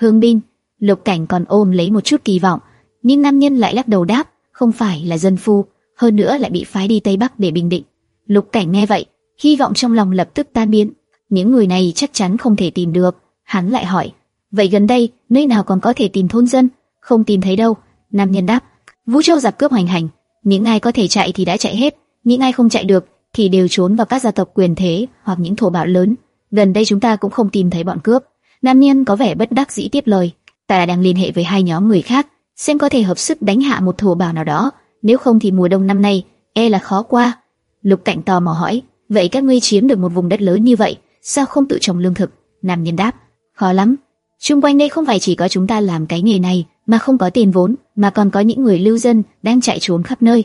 Hương binh, Lục Cảnh còn ôm lấy một chút kỳ vọng, nhưng nam nhân lại lắc đầu đáp, không phải là dân phu, hơn nữa lại bị phái đi Tây Bắc để bình định. Lục Cảnh nghe vậy, hy vọng trong lòng lập tức tan biến. Những người này chắc chắn không thể tìm được. Hắn lại hỏi, vậy gần đây nơi nào còn có thể tìm thôn dân? Không tìm thấy đâu. Nam nhân đáp, Vũ Châu giặc cướp hoành hành, những ai có thể chạy thì đã chạy hết, những ai không chạy được thì đều trốn vào các gia tộc quyền thế hoặc những thổ bạo lớn. Gần đây chúng ta cũng không tìm thấy bọn cướp. Nam nhân có vẻ bất đắc dĩ tiếp lời, ta đang liên hệ với hai nhóm người khác, xem có thể hợp sức đánh hạ một thổ bào nào đó. Nếu không thì mùa đông năm nay e là khó qua. Lục Cảnh tò mò hỏi, vậy các ngươi chiếm được một vùng đất lớn như vậy, sao không tự trồng lương thực? Nam nhân đáp, khó lắm. Trung quanh đây không phải chỉ có chúng ta làm cái nghề này, mà không có tiền vốn, mà còn có những người lưu dân đang chạy trốn khắp nơi.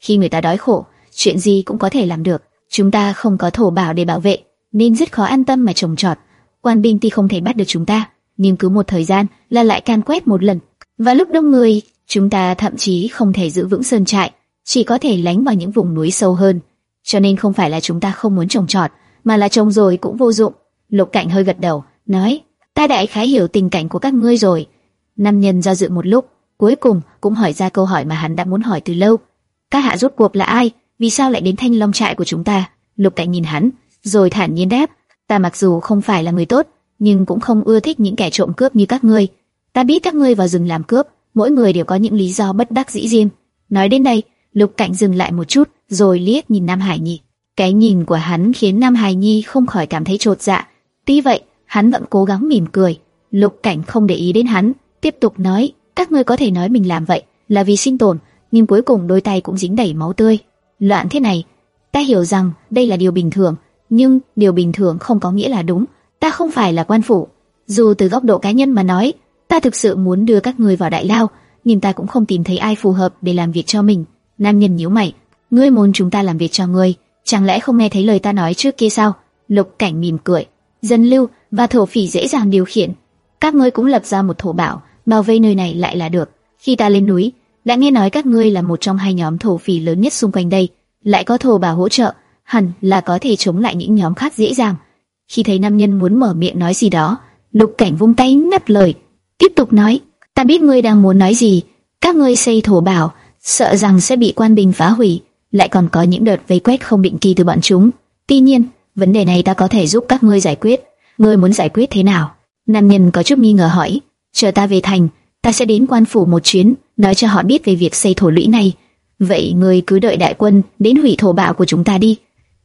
Khi người ta đói khổ, chuyện gì cũng có thể làm được. Chúng ta không có thổ bảo để bảo vệ, nên rất khó an tâm mà trồng trọt. Quan binh thì không thể bắt được chúng ta, nhưng cứ một thời gian là lại can quét một lần. Và lúc đông người, chúng ta thậm chí không thể giữ vững sơn trại, chỉ có thể lánh vào những vùng núi sâu hơn. Cho nên không phải là chúng ta không muốn trồng trọt, mà là trồng rồi cũng vô dụng. Lục Cảnh hơi gật đầu, nói: "Ta đại khái hiểu tình cảnh của các ngươi rồi." Nam nhân do dự một lúc, cuối cùng cũng hỏi ra câu hỏi mà hắn đã muốn hỏi từ lâu. Các hạ rốt cuộc là ai? Vì sao lại đến Thanh Long trại của chúng ta? Lục Cảnh nhìn hắn, rồi thản nhiên đáp: "Ta mặc dù không phải là người tốt, nhưng cũng không ưa thích những kẻ trộm cướp như các ngươi. Ta biết các ngươi vào rừng làm cướp, mỗi người đều có những lý do bất đắc dĩ riêng." Nói đến đây, Lục Cảnh dừng lại một chút, rồi liếc nhìn Nam Hải Nhi. Cái nhìn của hắn khiến Nam Hải Nhi không khỏi cảm thấy trột dạ. Tuy vậy, hắn vẫn cố gắng mỉm cười. Lục Cảnh không để ý đến hắn, tiếp tục nói: "Các ngươi có thể nói mình làm vậy là vì sinh tồn, nhưng cuối cùng đôi tay cũng dính đầy máu tươi. Loạn thế này, ta hiểu rằng đây là điều bình thường, nhưng điều bình thường không có nghĩa là đúng. Ta không phải là quan phủ. Dù từ góc độ cá nhân mà nói, ta thực sự muốn đưa các ngươi vào đại lao, nhưng ta cũng không tìm thấy ai phù hợp để làm việc cho mình." Nam nhân nhíu mày, ngươi muốn chúng ta làm việc cho ngươi, chẳng lẽ không nghe thấy lời ta nói trước kia sao? Lục Cảnh mỉm cười, dân lưu và thổ phỉ dễ dàng điều khiển, các ngươi cũng lập ra một thổ bảo, bảo vệ nơi này lại là được. Khi ta lên núi, đã nghe nói các ngươi là một trong hai nhóm thổ phỉ lớn nhất xung quanh đây, lại có thổ bảo hỗ trợ, hẳn là có thể chống lại những nhóm khác dễ dàng. Khi thấy nam nhân muốn mở miệng nói gì đó, Lục Cảnh vung tay ngắt lời, tiếp tục nói: "Ta biết ngươi đang muốn nói gì, các ngươi xây thổ bảo, sợ rằng sẽ bị quan bình phá hủy, lại còn có những đợt vây quét không định kỳ từ bọn chúng. Tuy nhiên, vấn đề này ta có thể giúp các ngươi giải quyết. Ngươi muốn giải quyết thế nào?" Nam nhân có chút nghi ngờ hỏi. "Chờ ta về thành, ta sẽ đến quan phủ một chuyến, nói cho họ biết về việc xây thổ lũy này. Vậy ngươi cứ đợi đại quân đến hủy thổ bạo của chúng ta đi."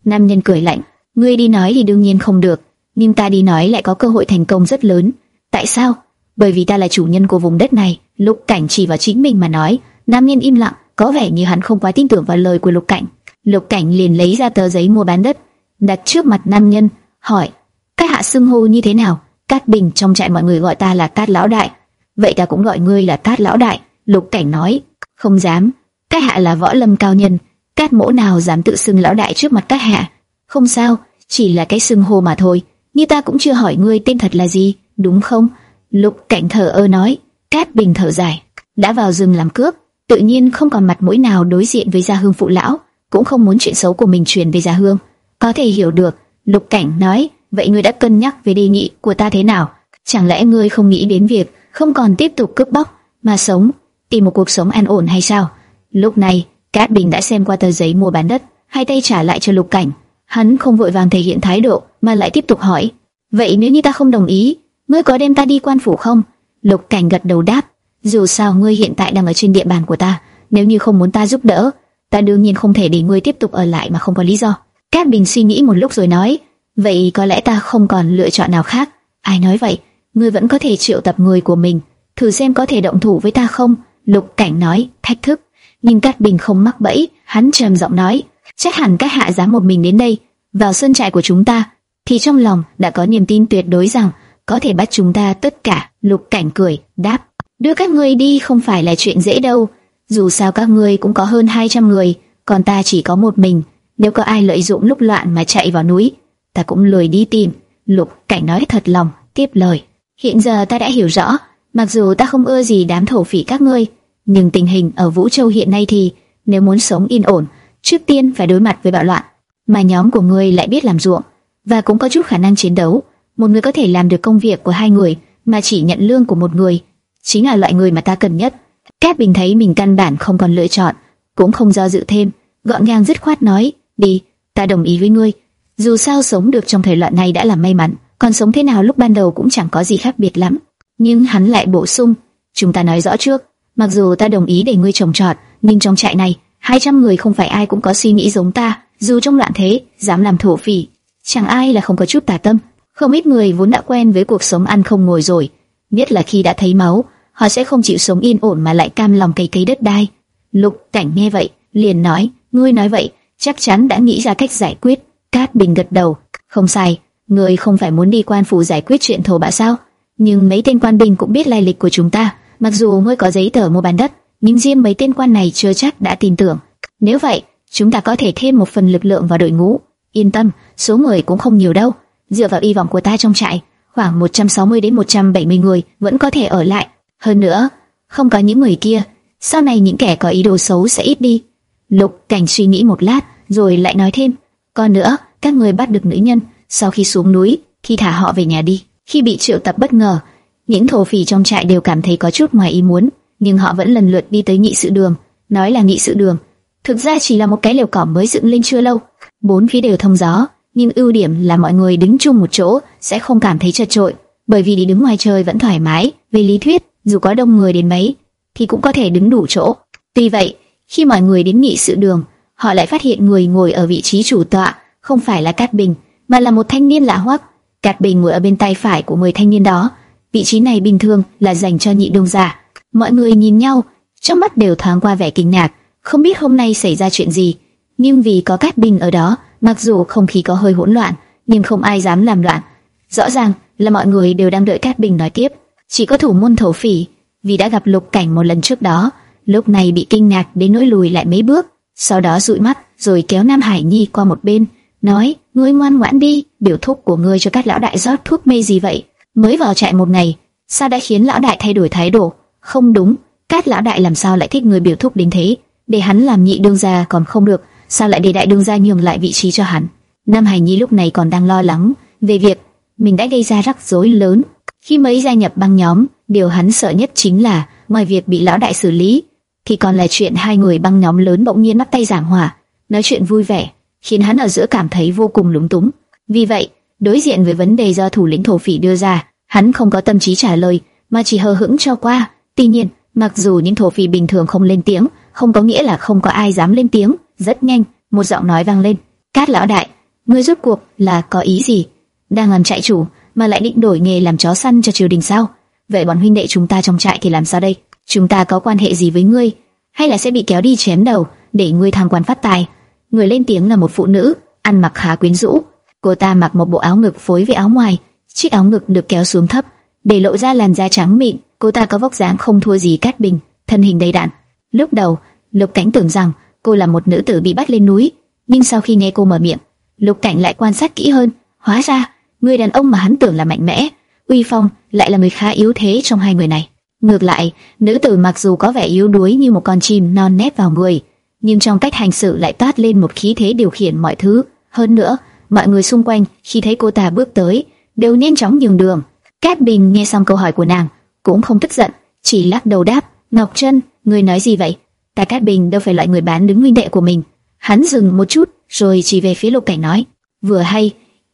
Nam nhân cười lạnh, "Ngươi đi nói thì đương nhiên không được, nhưng ta đi nói lại có cơ hội thành công rất lớn. Tại sao? Bởi vì ta là chủ nhân của vùng đất này." Lục Cảnh chỉ vào chính mình mà nói. Nam nhân im lặng, có vẻ như hắn không quá tin tưởng vào lời của Lục Cảnh. Lục Cảnh liền lấy ra tờ giấy mua bán đất, đặt trước mặt nam nhân, hỏi: "Các hạ xưng hô như thế nào?" Cát Bình trong trại mọi người gọi ta là Cát lão đại, vậy ta cũng gọi ngươi là Cát lão đại. Lục Cảnh nói: "Không dám, các hạ là võ lâm cao nhân, Cát mỗ nào dám tự xưng lão đại trước mặt các hạ? Không sao, chỉ là cái xưng hô mà thôi. Như ta cũng chưa hỏi ngươi tên thật là gì, đúng không?" Lục Cảnh thở ơ nói. Cát Bình thở dài, đã vào rừng làm cướp, tự nhiên không còn mặt mũi nào đối diện với Gia Hương phụ lão, cũng không muốn chuyện xấu của mình truyền về Gia Hương. Có thể hiểu được, Lục Cảnh nói, vậy ngươi đã cân nhắc về đề nghị của ta thế nào? Chẳng lẽ ngươi không nghĩ đến việc không còn tiếp tục cướp bóc mà sống, tìm một cuộc sống an ổn hay sao? Lúc này, Cát Bình đã xem qua tờ giấy mua bán đất, hai tay trả lại cho Lục Cảnh. Hắn không vội vàng thể hiện thái độ, mà lại tiếp tục hỏi: vậy nếu như ta không đồng ý, ngươi có đem ta đi quan phủ không? Lục Cảnh gật đầu đáp: dù sao ngươi hiện tại đang ở trên địa bàn của ta, nếu như không muốn ta giúp đỡ, ta đương nhiên không thể để ngươi tiếp tục ở lại mà không có lý do. Cát Bình suy nghĩ một lúc rồi nói, vậy có lẽ ta không còn lựa chọn nào khác. Ai nói vậy? Ngươi vẫn có thể triệu tập người của mình, thử xem có thể động thủ với ta không? Lục Cảnh nói, thách thức. Nhưng Cát Bình không mắc bẫy, hắn trầm giọng nói, chắc hẳn các hạ dám một mình đến đây, vào sân trại của chúng ta, thì trong lòng đã có niềm tin tuyệt đối rằng có thể bắt chúng ta tất cả. Lục Cảnh cười, đáp, đưa các ngươi đi không phải là chuyện dễ đâu. Dù sao các ngươi cũng có hơn 200 người, còn ta chỉ có một mình. Nếu có ai lợi dụng lúc loạn mà chạy vào núi, ta cũng lười đi tìm. Lục Cảnh nói thật lòng, tiếp lời. Hiện giờ ta đã hiểu rõ, mặc dù ta không ưa gì đám thổ phỉ các ngươi, nhưng tình hình ở Vũ Châu hiện nay thì nếu muốn sống yên ổn, trước tiên phải đối mặt với bạo loạn. Mà nhóm của ngươi lại biết làm ruộng và cũng có chút khả năng chiến đấu, một người có thể làm được công việc của hai người, mà chỉ nhận lương của một người, chính là loại người mà ta cần nhất. Cát Bình thấy mình căn bản không còn lựa chọn, cũng không do dự thêm, gọn gàng dứt khoát nói, đi, ta đồng ý với ngươi. Dù sao sống được trong thời loạn này đã là may mắn, còn sống thế nào lúc ban đầu cũng chẳng có gì khác biệt lắm. Nhưng hắn lại bổ sung, chúng ta nói rõ trước, mặc dù ta đồng ý để ngươi trồng trọt, nhưng trong trại này, 200 người không phải ai cũng có suy nghĩ giống ta, dù trong loạn thế, dám làm thổ phỉ, chẳng ai là không có chút tà tâm. Không ít người vốn đã quen với cuộc sống ăn không ngồi rồi, biết là khi đã thấy máu, họ sẽ không chịu sống yên ổn mà lại cam lòng cày cấy đất đai. Lục Cảnh nghe vậy, liền nói, ngươi nói vậy, chắc chắn đã nghĩ ra cách giải quyết. Cát Bình gật đầu, không sai, ngươi không phải muốn đi quan phủ giải quyết chuyện thổ bạ sao? Nhưng mấy tên quan binh cũng biết lai lịch của chúng ta, mặc dù ngươi có giấy tờ mua bán đất, nhưng riêng mấy tên quan này chưa chắc đã tin tưởng. Nếu vậy, chúng ta có thể thêm một phần lực lượng vào đội ngũ. Yên tâm, số người cũng không nhiều đâu. Dựa vào y vọng của ta trong trại, khoảng 160 đến 170 người vẫn có thể ở lại. Hơn nữa, không có những người kia, sau này những kẻ có ý đồ xấu sẽ ít đi. Lục Cảnh suy nghĩ một lát, rồi lại nói thêm, còn nữa, các người bắt được nữ nhân, sau khi xuống núi, khi thả họ về nhà đi. Khi bị triệu tập bất ngờ, những thổ phỉ trong trại đều cảm thấy có chút ngoài ý muốn, nhưng họ vẫn lần lượt đi tới nghị sự đường, nói là nghị sự đường, thực ra chỉ là một cái lều cỏ mới dựng lên chưa lâu. Bốn phía đều thông gió, nhưng ưu điểm là mọi người đứng chung một chỗ sẽ không cảm thấy chật chội, bởi vì đi đứng ngoài trời vẫn thoải mái. Về lý thuyết, dù có đông người đến mấy, thì cũng có thể đứng đủ chỗ. Tuy vậy, khi mọi người đến nghị sự đường, họ lại phát hiện người ngồi ở vị trí chủ tọa không phải là Cát Bình, mà là một thanh niên lạ hoắc. Cát Bình ngồi ở bên tay phải của người thanh niên đó. Vị trí này bình thường là dành cho nhị đông giả. Mọi người nhìn nhau, trong mắt đều thoáng qua vẻ kinh ngạc, không biết hôm nay xảy ra chuyện gì. Nhưng vì có Cát Bình ở đó, mặc dù không khí có hơi hỗn loạn, nhưng không ai dám làm loạn. Rõ ràng là mọi người đều đang đợi Cát Bình nói tiếp. Chỉ có thủ môn thổ phỉ, vì đã gặp lục cảnh một lần trước đó, lúc này bị kinh ngạc đến nỗi lùi lại mấy bước, sau đó dụi mắt rồi kéo Nam Hải Nhi qua một bên, nói: ngươi ngoan ngoãn đi, biểu thúc của ngươi cho các lão đại rót thuốc mê gì vậy? Mới vào trại một ngày, sao đã khiến lão đại thay đổi thái độ? Không đúng, cát lão đại làm sao lại thích người biểu thúc đến thế? Để hắn làm nhị đương gia còn không được, sao lại để đại đương gia nhường lại vị trí cho hắn? Nam Hải Nhi lúc này còn đang lo lắng về việc mình đã gây ra rắc rối lớn khi mới gia nhập băng nhóm, điều hắn sợ nhất chính là ngoài việc bị lão đại xử lý, thì còn là chuyện hai người băng nhóm lớn bỗng nhiên bắt tay giảng hòa, nói chuyện vui vẻ, khiến hắn ở giữa cảm thấy vô cùng lúng túng. Vì vậy, đối diện với vấn đề do thủ lĩnh thổ phỉ đưa ra, hắn không có tâm trí trả lời, mà chỉ hờ hững cho qua. Tuy nhiên, mặc dù những thổ phỉ bình thường không lên tiếng, không có nghĩa là không có ai dám lên tiếng. Rất nhanh, một giọng nói vang lên: "Cát lão đại, ngươi rốt cuộc là có ý gì? Đang làm trại chủ, mà lại định đổi nghề làm chó săn cho triều đình sao? Vậy bọn huynh đệ chúng ta trong trại thì làm sao đây? Chúng ta có quan hệ gì với ngươi? Hay là sẽ bị kéo đi chém đầu để ngươi tham quan phát tài? Người lên tiếng là một phụ nữ, ăn mặc khá quyến rũ. Cô ta mặc một bộ áo ngực phối với áo ngoài, chiếc áo ngực được kéo xuống thấp, để lộ ra làn da trắng mịn. Cô ta có vóc dáng không thua gì Cát Bình, thân hình đầy đặn. Lúc đầu, Lục Cảnh tưởng rằng cô là một nữ tử bị bắt lên núi, nhưng sau khi nghe cô mở miệng, Lục Cảnh lại quan sát kỹ hơn, hóa ra người đàn ông mà hắn tưởng là mạnh mẽ, uy phong lại là người khá yếu thế trong hai người này. Ngược lại, nữ tử mặc dù có vẻ yếu đuối như một con chim non nép vào người, nhưng trong cách hành xử lại toát lên một khí thế điều khiển mọi thứ. Hơn nữa, mọi người xung quanh khi thấy cô ta bước tới, đều nhanh chóng nhường đường. Cát Bình nghe xong câu hỏi của nàng, cũng không tức giận, chỉ lắc đầu đáp: Ngọc Trân, người nói gì vậy? Ta Cát Bình đâu phải loại người bán đứng huynh đệ của mình. Hắn dừng một chút, rồi chỉ về phía Lục Cảnh nói: Vừa hay,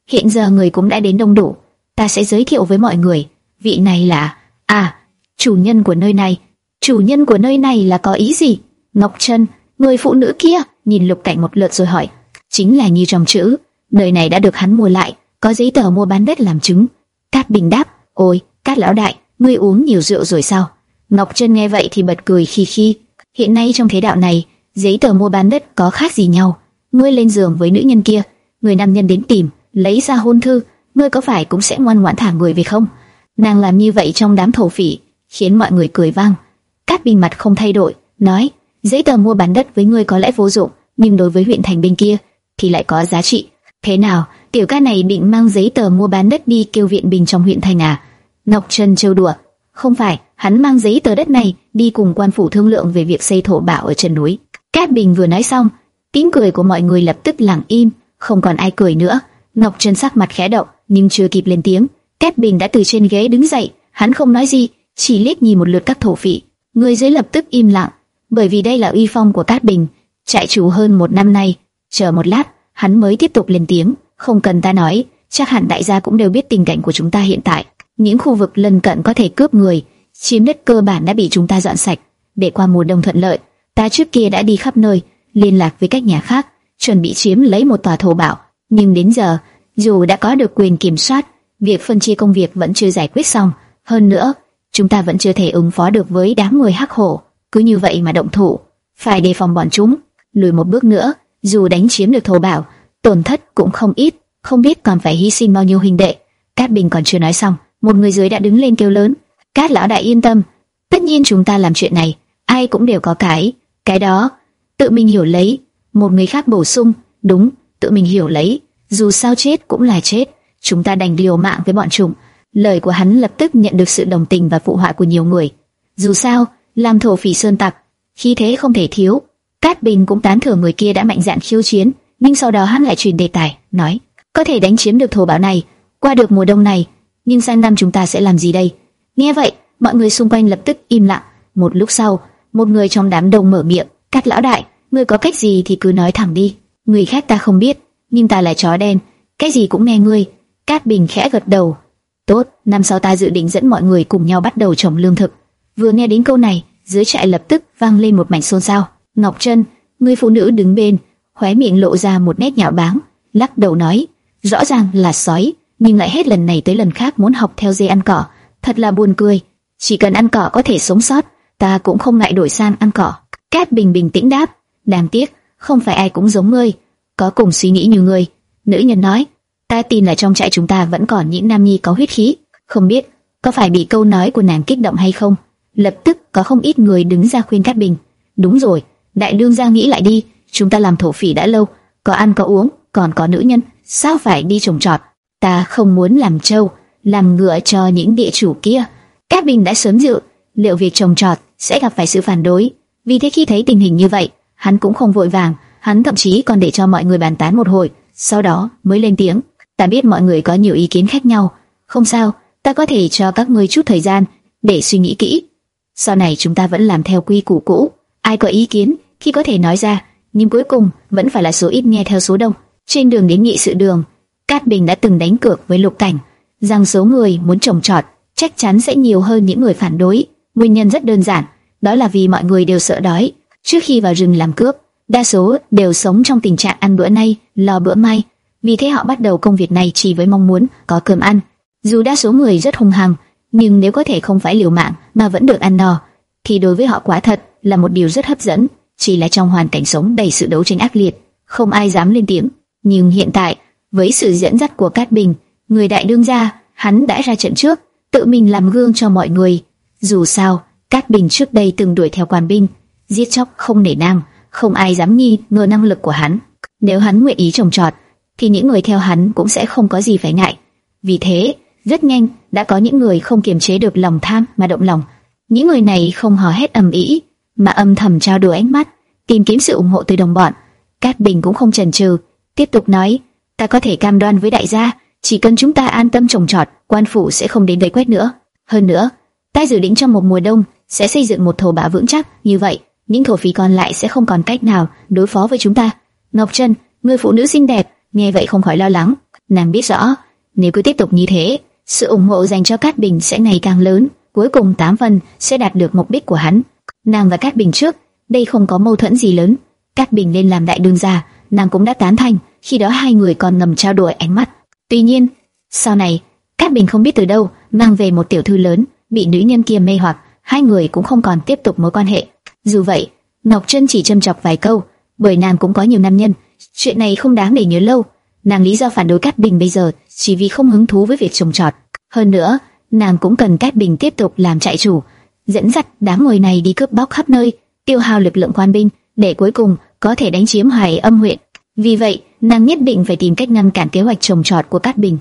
hiện giờ người cũng đã đến đông đủ, ta sẽ giới thiệu với mọi người. Vị này là à, chủ nhân của nơi này. Chủ nhân của nơi này là có ý gì? Ngọc Trân, người phụ nữ kia, nhìn Lục Cảnh một lượt rồi hỏi. Chính là như trong chữ, nơi này đã được hắn mua lại, có giấy tờ mua bán đất làm chứng. Cát Bình đáp, ôi, Cát lão đại, ngươi uống nhiều rượu rồi sao? Ngọc Trân nghe vậy thì bật cười khi khi. Hiện nay trong thế đạo này, giấy tờ mua bán đất có khác gì nhau? Ngươi lên giường với nữ nhân kia, người nam nhân đến tìm, lấy ra hôn thư, ngươi có phải cũng sẽ ngoan ngoãn thả người về không? Nàng làm như vậy trong đám thổ phỉ, khiến mọi người cười vang. Cát Bình mặt không thay đổi, nói: giấy tờ mua bán đất với ngươi có lẽ vô dụng, nhưng đối với huyện thành bên kia thì lại có giá trị. Thế nào, tiểu ca này định mang giấy tờ mua bán đất đi kêu viện bình trong huyện thành à? Ngọc Trân trêu đùa, không phải, hắn mang giấy tờ đất này đi cùng quan phủ thương lượng về việc xây thổ bảo ở chân núi. Cát Bình vừa nói xong, tiếng cười của mọi người lập tức lặng im, không còn ai cười nữa. Ngọc Trân sắc mặt khẽ động, nhưng chưa kịp lên tiếng, Cát Bình đã từ trên ghế đứng dậy, Hắn không nói gì, chỉ liếc nhìn một lượt các thổ phỉ. Người dưới lập tức im lặng, bởi vì đây là uy phong của Cát Bình, trại chủ hơn một năm nay. Chờ một lát, hắn mới tiếp tục lên tiếng, không cần ta nói, chắc hẳn đại gia cũng đều biết tình cảnh của chúng ta hiện tại. Những khu vực lân cận có thể cướp người, chiếm đất cơ bản đã bị chúng ta dọn sạch. Để qua mùa đông thuận lợi, ta trước kia đã đi khắp nơi, liên lạc với các nhà khác, chuẩn bị chiếm lấy một tòa thổ bảo. Nhưng đến giờ, dù đã có được quyền kiểm soát, việc phân chia công việc vẫn chưa giải quyết xong. Hơn nữa, chúng ta vẫn chưa thể ứng phó được với đám người hắc hổ. Cứ như vậy mà động thủ, phải đề phòng bọn chúng. Lùi một bước nữa, dù đánh chiếm được thổ bảo, tổn thất cũng không ít, không biết còn phải hy sinh bao nhiêu huynh đệ. Cát Bình còn chưa nói xong, một người dưới đã đứng lên kêu lớn: "Cát lão đại yên tâm, tất nhiên chúng ta làm chuyện này, ai cũng đều có cái, cái đó tự mình hiểu lấy." Một người khác bổ sung: "Đúng, tự mình hiểu lấy, dù sao chết cũng là chết, chúng ta đành liều mạng với bọn chúng." Lời của hắn lập tức nhận được sự đồng tình và phụ họa của nhiều người. Dù sao, làm thổ phỉ sơn tặc, khí thế không thể thiếu. Cát Bình cũng tán thưởng người kia đã mạnh dạn khiêu chiến, nhưng sau đó hắn lại chuyển đề tài, nói: có thể đánh chiếm được thổ bảo này, qua được mùa đông này, nhưng sang năm chúng ta sẽ làm gì đây? Nghe vậy, mọi người xung quanh lập tức im lặng. Một lúc sau, một người trong đám đông mở miệng: Cát lão đại, ngươi có cách gì thì cứ nói thẳng đi. Người khác ta không biết, nhưng ta là chó đen, cái gì cũng nghe ngươi. Cát Bình khẽ gật đầu. Tốt, năm sau ta dự định dẫn mọi người cùng nhau bắt đầu trồng lương thực. Vừa nghe đến câu này, dưới trại lập tức vang lên một mảnh xôn xao. Ngọc Trân, người phụ nữ đứng bên, khóe miệng lộ ra một nét nhạo báng, lắc đầu nói: rõ ràng là sói, nhưng lại hết lần này tới lần khác muốn học theo dê ăn cỏ, thật là buồn cười. Chỉ cần ăn cỏ có thể sống sót, ta cũng không ngại đổi sang ăn cỏ. Cát Bình bình tĩnh đáp, đáng tiếc, không phải ai cũng giống ngươi, có cùng suy nghĩ như ngươi. Nữ nhân nói, ta tin là trong trại chúng ta vẫn còn những nam nhi có huyết khí, không biết có phải bị câu nói của nàng kích động hay không. Lập tức có không ít người đứng ra khuyên Cát Bình. Đúng rồi, đại đương gia nghĩ lại đi, chúng ta làm thổ phỉ đã lâu, có ăn có uống, còn có nữ nhân, sao phải đi trồng trọt? Ta không muốn làm trâu, làm ngựa cho những địa chủ kia. Các Bình đã sớm dự liệu việc trồng trọt sẽ gặp phải sự phản đối, vì thế khi thấy tình hình như vậy, hắn cũng không vội vàng, hắn thậm chí còn để cho mọi người bàn tán một hồi, sau đó mới lên tiếng. Ta biết mọi người có nhiều ý kiến khác nhau, không sao, ta có thể cho các ngươi chút thời gian để suy nghĩ kỹ. Sau này chúng ta vẫn làm theo quy củ cũ, ai có ý kiến khi có thể nói ra, nhưng cuối cùng vẫn phải là số ít nghe theo số đông. Trên đường đến nghị sự đường, Cát Bình đã từng đánh cược với Lục Cảnh rằng số người muốn trồng trọt chắc chắn sẽ nhiều hơn những người phản đối. Nguyên nhân rất đơn giản, đó là vì mọi người đều sợ đói. Trước khi vào rừng làm cướp, đa số đều sống trong tình trạng ăn bữa nay, lo bữa mai. Vì thế họ bắt đầu công việc này chỉ với mong muốn có cơm ăn. Dù đa số người rất hung hăng, nhưng nếu có thể không phải liều mạng mà vẫn được ăn no, thì đối với họ quả thật là một điều rất hấp dẫn. Chỉ là trong hoàn cảnh sống đầy sự đấu tranh ác liệt, không ai dám lên tiếng. Nhưng hiện tại, với sự dẫn dắt của Cát Bình, người đại đương gia, hắn đã ra trận trước, tự mình làm gương cho mọi người. Dù sao, Cát Bình trước đây từng đuổi theo quan binh, giết chóc không nể nang, không ai dám nghi ngờ năng lực của hắn. Nếu hắn nguyện ý trồng trọt, thì những người theo hắn cũng sẽ không có gì phải ngại. Vì thế, rất nhanh đã có những người không kiềm chế được lòng tham mà động lòng. Những người này không hò hét ầm ĩ, mà âm thầm trao đổi ánh mắt, tìm kiếm sự ủng hộ từ đồng bọn. Cát Bình cũng không chần chừ, tiếp tục nói, ta có thể cam đoan với đại gia, chỉ cần chúng ta an tâm trồng trọt, quan phủ sẽ không đến đây quét nữa. Hơn nữa, ta dự định trong một mùa đông sẽ xây dựng một thổ bạ vững chắc, như vậy những thổ phí còn lại sẽ không còn cách nào đối phó với chúng ta. Ngọc Trân, người phụ nữ xinh đẹp, nghe vậy không khỏi lo lắng. Nàng biết rõ, nếu cứ tiếp tục như thế, sự ủng hộ dành cho Cát Bình sẽ ngày càng lớn, cuối cùng tám phần sẽ đạt được mục đích của hắn. Nàng và Cát Bình trước, đây không có mâu thuẫn gì lớn. Cát Bình nên làm đại đương gia, nàng cũng đã tán thành, khi đó hai người còn ngầm trao đổi ánh mắt. Tuy nhiên, sau này, Cát Bình không biết từ đâu mang về một tiểu thư lớn, bị nữ nhân kia mê hoặc, hai người cũng không còn tiếp tục mối quan hệ. Dù vậy, Ngọc Trân chỉ châm chọc vài câu, bởi nàng cũng có nhiều nam nhân, chuyện này không đáng để nhớ lâu. Nàng lý do phản đối Cát Bình bây giờ chỉ vì không hứng thú với việc trồng trọt. Hơn nữa, nàng cũng cần Cát Bình tiếp tục làm trại chủ, dẫn dắt đám người này đi cướp bóc khắp nơi, tiêu hao lực lượng quan binh, để cuối cùng có thể đánh chiếm Hoài Âm huyện. Vì vậy, nàng nhất định phải tìm cách ngăn cản kế hoạch trồng trọt của Cát Bình.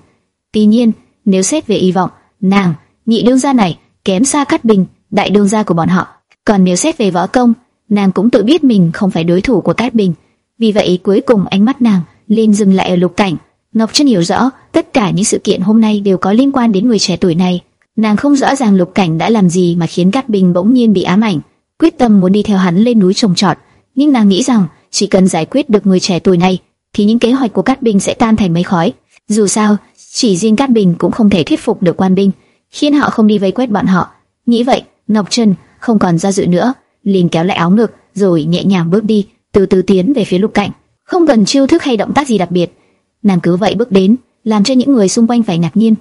Tuy nhiên, nếu xét về hy vọng, nàng, nhị đương gia này kém xa Cát Bình, đại đương gia của bọn họ. Còn nếu xét về võ công, nàng cũng tự biết mình không phải đối thủ của Cát Bình. Vì vậy, cuối cùng ánh mắt nàng lên dừng lại ở Lục Cảnh. Ngọc Trân hiểu rõ, tất cả những sự kiện hôm nay đều có liên quan đến người trẻ tuổi này. Nàng không rõ ràng Lục Cảnh đã làm gì mà khiến Cát Bình bỗng nhiên bị ám ảnh, quyết tâm muốn đi theo hắn lên núi trồng trọt. Nhưng nàng nghĩ rằng chỉ cần giải quyết được người trẻ tuổi này, thì những kế hoạch của Cát Bình sẽ tan thành mây khói. Dù sao, chỉ riêng Cát Bình cũng không thể thuyết phục được quan binh, khiến họ không đi vây quét bọn họ. Nghĩ vậy, Ngọc Trân không còn do dự nữa, liền kéo lại áo ngực, rồi nhẹ nhàng bước đi, từ từ tiến về phía Lục Cảnh. Không cần chiêu thức hay động tác gì đặc biệt, nàng cứ vậy bước đến, làm cho những người xung quanh phải ngạc nhiên.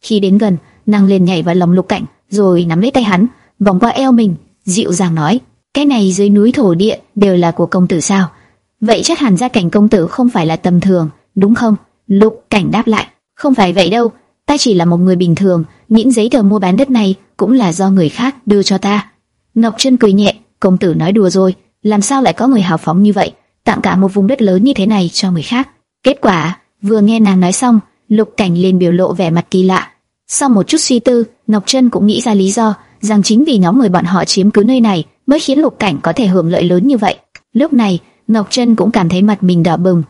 Khi đến gần, nàng liền nhảy vào lòng Lục Cảnh, rồi nắm lấy tay hắn, vòng qua eo mình, dịu dàng nói: "Cái này dưới núi thổ địa đều là của công tử sao? Vậy chắc hẳn gia cảnh công tử không phải là tầm thường, đúng không?" Lục Cảnh đáp lại: "Không phải vậy đâu, ta chỉ là một người bình thường, những giấy tờ mua bán đất này cũng là do người khác đưa cho ta." Ngọc chân cười nhẹ, "Công tử nói đùa rồi, làm sao lại có người hào phóng như vậy, tặng cả một vùng đất lớn như thế này cho người khác?" Kết quả, vừa nghe nàng nói xong, Lục Cảnh liền biểu lộ vẻ mặt kỳ lạ. Sau một chút suy tư, Ngọc Trân cũng nghĩ ra lý do, rằng chính vì nhóm người bọn họ chiếm cứ nơi này mới khiến Lục Cảnh có thể hưởng lợi lớn như vậy. Lúc này, Ngọc Trân cũng cảm thấy mặt mình đỏ bừng,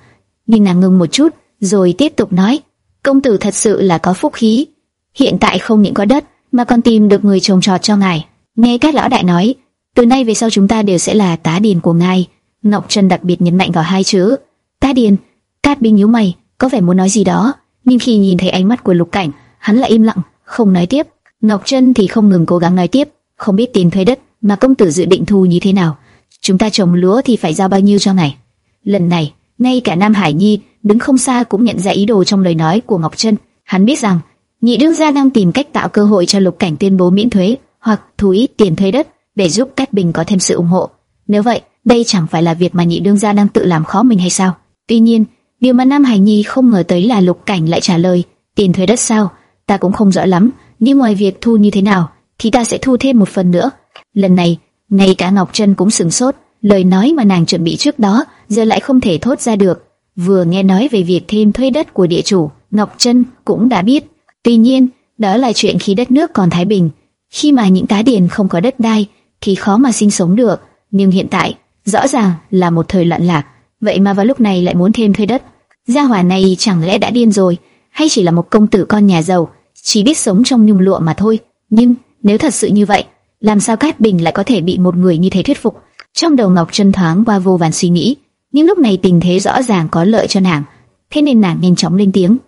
nhưng nàng ngừng một chút, rồi tiếp tục nói: "Công tử thật sự là có phúc khí, hiện tại không những có đất, mà còn tìm được người trồng trọt cho ngài." Nghe các lão đại nói, từ nay về sau chúng ta đều sẽ là tá điền của ngài. Ngọc Trân đặc biệt nhấn mạnh vào hai chữ tá điền. Cát Binh nhíu mày, có vẻ muốn nói gì đó, nhưng khi nhìn thấy ánh mắt của Lục Cảnh, hắn lại im lặng, không nói tiếp. Ngọc Trân thì không ngừng cố gắng nói tiếp, không biết tiền thuê đất mà công tử dự định thu như thế nào. Chúng ta trồng lúa thì phải giao bao nhiêu cho này Lần này, ngay cả Nam Hải Nhi đứng không xa cũng nhận ra ý đồ trong lời nói của Ngọc Trân. Hắn biết rằng nhị đương gia đang tìm cách tạo cơ hội cho Lục Cảnh tuyên bố miễn thuế hoặc thu ít tiền thuê đất để giúp Cát Bình có thêm sự ủng hộ. Nếu vậy, đây chẳng phải là việc mà nhị đương gia đang tự làm khó mình hay sao? Tuy nhiên, điều mà Nam Hải Nhi không ngờ tới là Lục Cảnh lại trả lời, tiền thuế đất sao? Ta cũng không rõ lắm, nhưng ngoài việc thu như thế nào, thì ta sẽ thu thêm một phần nữa. Lần này, ngay cả Ngọc Trân cũng sừng sốt, lời nói mà nàng chuẩn bị trước đó giờ lại không thể thốt ra được. Vừa nghe nói về việc thêm thuê đất của địa chủ, Ngọc Trân cũng đã biết. Tuy nhiên, đó là chuyện khi đất nước còn thái bình, khi mà những tá điền không có đất đai thì khó mà sinh sống được. Nhưng hiện tại, rõ ràng là một thời loạn lạc, vậy mà vào lúc này lại muốn thêm thuê đất. Gia hỏa này chẳng lẽ đã điên rồi, hay chỉ là một công tử con nhà giàu, chỉ biết sống trong nhung lụa mà thôi. Nhưng nếu thật sự như vậy, làm sao Cát Bình lại có thể bị một người như thế thuyết phục? Trong đầu Ngọc Trân thoáng qua vô vàn suy nghĩ, nhưng lúc này tình thế rõ ràng có lợi cho nàng, thế nên nàng nhanh chóng lên tiếng.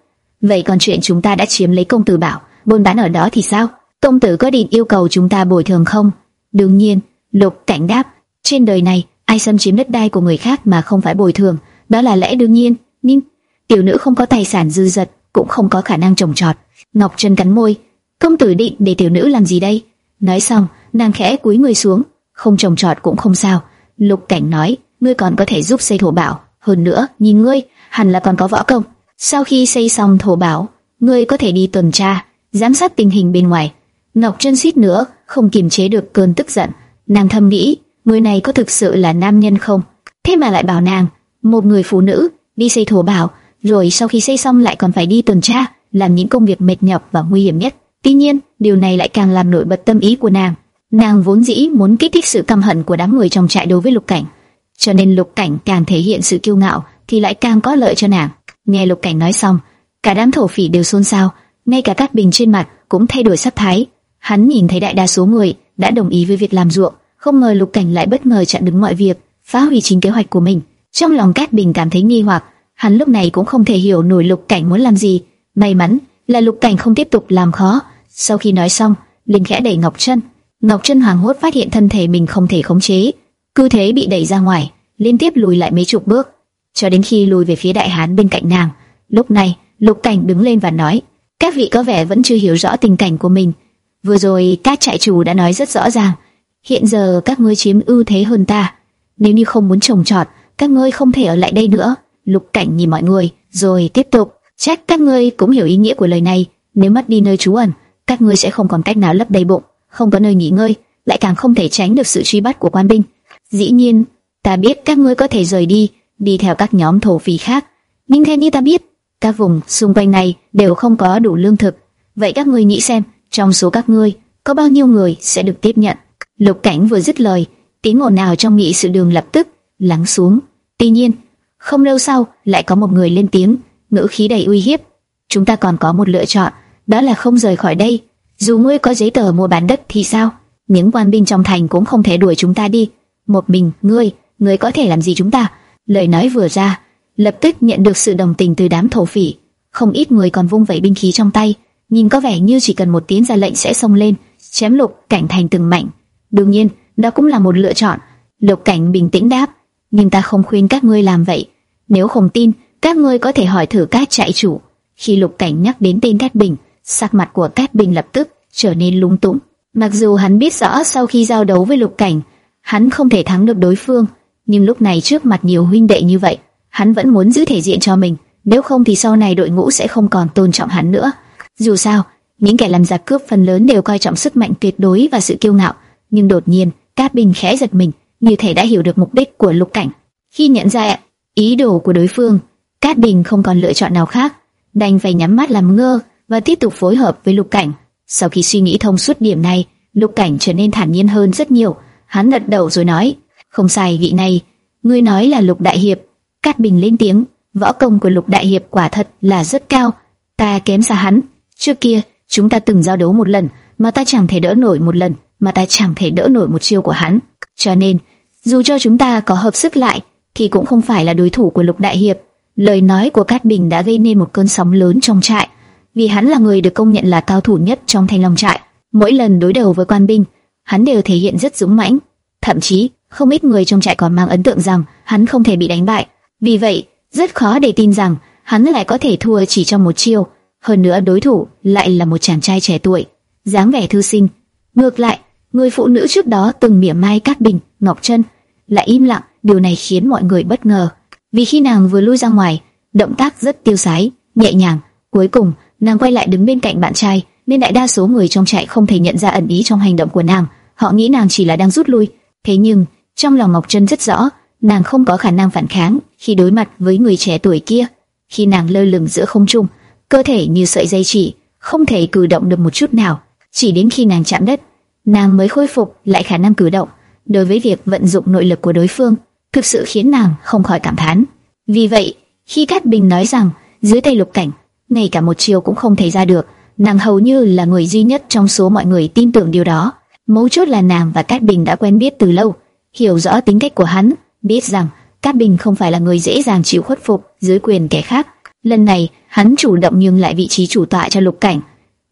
Vậy còn chuyện chúng ta đã chiếm lấy công tử bảo, buôn bán ở đó thì sao? Công tử có định yêu cầu chúng ta bồi thường không? Đương nhiên, Lục Cảnh đáp, trên đời này ai xâm chiếm đất đai của người khác mà không phải bồi thường, đó là lẽ đương nhiên. Nhưng tiểu nữ không có tài sản dư dật, cũng không có khả năng trồng trọt. Ngọc Trân cắn môi, công tử định để tiểu nữ làm gì đây? Nói xong, nàng khẽ cúi người xuống, không trồng trọt cũng không sao. Lục Cảnh nói, ngươi còn có thể giúp xây thổ bảo, hơn nữa, nhìn ngươi, hẳn là còn có võ công. Sau khi xây xong thổ bảo, ngươi có thể đi tuần tra, giám sát tình hình bên ngoài. Ngọc Trân suýt nữa không kiềm chế được cơn tức giận, nàng thầm nghĩ, người này có thực sự là nam nhân không? Thế mà lại bảo nàng, một người phụ nữ đi xây thổ bảo, rồi sau khi xây xong lại còn phải đi tuần tra, làm những công việc mệt nhọc và nguy hiểm nhất. Tuy nhiên, điều này lại càng làm nổi bật tâm ý của nàng. Nàng vốn dĩ muốn kích thích sự căm hận của đám người trong trại đối với Lục Cảnh, cho nên Lục Cảnh càng thể hiện sự kiêu ngạo thì lại càng có lợi cho nàng. Nghe Lục Cảnh nói xong, cả đám thổ phỉ đều xôn xao, ngay cả các bình trên mặt cũng thay đổi sắc thái. Hắn nhìn thấy đại đa số người đã đồng ý với việc làm ruộng, không ngờ Lục Cảnh lại bất ngờ chặn đứng mọi việc, phá hủy chính kế hoạch của mình. Trong lòng Cát Bình cảm thấy nghi hoặc, hắn lúc này cũng không thể hiểu nổi Lục Cảnh muốn làm gì. May mắn là Lục Cảnh không tiếp tục làm khó. Sau khi nói xong, Linh khẽ đẩy Ngọc chân Ngọc chân hoàng hốt phát hiện thân thể mình không thể khống chế, cứ thế bị đẩy ra ngoài, liên tiếp lùi lại mấy chục bước, cho đến khi lùi về phía đại hán bên cạnh nàng. Lúc này, Lục Cảnh đứng lên và nói: "Các vị có vẻ vẫn chưa hiểu rõ tình cảnh của mình. Vừa rồi các trại chủ đã nói rất rõ ràng, hiện giờ các ngươi chiếm ưu thế hơn ta. Nếu như không muốn trồng trọt, các ngươi không thể ở lại đây nữa." Lục Cảnh nhìn mọi người, rồi tiếp tục: "Chắc các ngươi cũng hiểu ý nghĩa của lời này, nếu mất đi nơi trú ẩn, các ngươi sẽ không còn cách nào lấp đầy bụng, không có nơi nghỉ ngơi, lại càng không thể tránh được sự truy bắt của quan binh. Dĩ nhiên, ta biết các ngươi có thể rời đi, đi theo các nhóm thổ phỉ khác, nhưng theo như ta biết, các vùng xung quanh này đều không có đủ lương thực. Vậy các ngươi nghĩ xem, trong số các ngươi có bao nhiêu người sẽ được tiếp nhận? Lục Cảnh vừa dứt lời, tiếng ồn nào trong nghị sự đường lập tức lắng xuống. Tuy nhiên, không lâu sau lại có một người lên tiếng, ngữ khí đầy uy hiếp. Chúng ta còn có một lựa chọn, đó là không rời khỏi đây. dù ngươi có giấy tờ mua bán đất thì sao? Những quan binh trong thành cũng không thể đuổi chúng ta đi. Một mình ngươi, ngươi có thể làm gì chúng ta? Lời nói vừa ra, lập tức nhận được sự đồng tình từ đám thổ phỉ. Không ít người còn vung vẩy binh khí trong tay, nhìn có vẻ như chỉ cần một tiếng ra lệnh sẽ xông lên, chém lục cảnh thành từng mảnh. đương nhiên, đó cũng là một lựa chọn. Lục cảnh bình tĩnh đáp, nhưng ta không khuyên các ngươi làm vậy. Nếu không tin, các ngươi có thể hỏi thử các trại chủ. Khi lục cảnh nhắc đến tên Cát Bình, sắc mặt của Cát Bình lập tức trở nên lung túng. Mặc dù hắn biết rõ sau khi giao đấu với lục cảnh, hắn không thể thắng được đối phương, nhưng lúc này trước mặt nhiều huynh đệ như vậy, hắn vẫn muốn giữ thể diện cho mình, nếu không thì sau này đội ngũ sẽ không còn tôn trọng hắn nữa. Dù sao, những kẻ làm giặc cướp phần lớn đều coi trọng sức mạnh tuyệt đối và sự kiêu ngạo, nhưng đột nhiên, Cát Bình khẽ giật mình, như thể đã hiểu được mục đích của Lục Cảnh. Khi nhận ra ý đồ của đối phương, Cát Bình không còn lựa chọn nào khác, đành phải nhắm mắt làm ngơ và tiếp tục phối hợp với Lục Cảnh. Sau khi suy nghĩ thông suốt điểm này, Lục Cảnh trở nên thản nhiên hơn rất nhiều. Hắn gật đầu rồi nói: "Không sai vị này, ngươi nói là Lục đại hiệp." Cát Bình lên tiếng: "Võ công của Lục đại hiệp quả thật là rất cao, ta kém xa hắn. Trước kia, chúng ta từng giao đấu một lần, mà ta chẳng thể đỡ nổi một lần, mà ta chẳng thể đỡ nổi một chiêu của hắn. Cho nên, dù cho chúng ta có hợp sức lại, thì cũng không phải là đối thủ của Lục đại hiệp." Lời nói của Cát Bình đã gây nên một cơn sóng lớn trong trại, vì hắn là người được công nhận là cao thủ nhất trong Thanh Long trại. Mỗi lần đối đầu với quan binh, hắn đều thể hiện rất dũng mãnh, thậm chí không ít người trong trại còn mang ấn tượng rằng hắn không thể bị đánh bại. Vì vậy, rất khó để tin rằng hắn lại có thể thua chỉ trong một chiêu. Hơn nữa đối thủ lại là một chàng trai trẻ tuổi, dáng vẻ thư sinh. Ngược lại, người phụ nữ trước đó từng mỉa mai Cát Bình, Ngọc Trân, lại im lặng. Điều này khiến mọi người bất ngờ vì khi nàng vừa lui ra ngoài, động tác rất tiêu sái, nhẹ nhàng. Cuối cùng, nàng quay lại đứng bên cạnh bạn trai, nên đại đa số người trong trại không thể nhận ra ẩn ý trong hành động của nàng. Họ nghĩ nàng chỉ là đang rút lui. Thế nhưng, trong lòng Ngọc Trân rất rõ, nàng không có khả năng phản kháng khi đối mặt với người trẻ tuổi kia. Khi nàng lơ lửng giữa không trung, cơ thể như sợi dây chỉ, không thể cử động được một chút nào. Chỉ đến khi nàng chạm đất, nàng mới khôi phục lại khả năng cử động. Đối với việc vận dụng nội lực của đối phương, thực sự khiến nàng không khỏi cảm thán. Vì vậy, khi Cát Bình nói rằng dưới tay lục cảnh, ngay cả một chiều cũng không thể ra được, nàng hầu như là người duy nhất trong số mọi người tin tưởng điều đó. Mấu chốt là nàng và Cát Bình đã quen biết từ lâu, hiểu rõ tính cách của hắn, biết rằng Cát Bình không phải là người dễ dàng chịu khuất phục dưới quyền kẻ khác. Lần này, hắn chủ động nhường lại vị trí chủ tọa cho Lục Cảnh,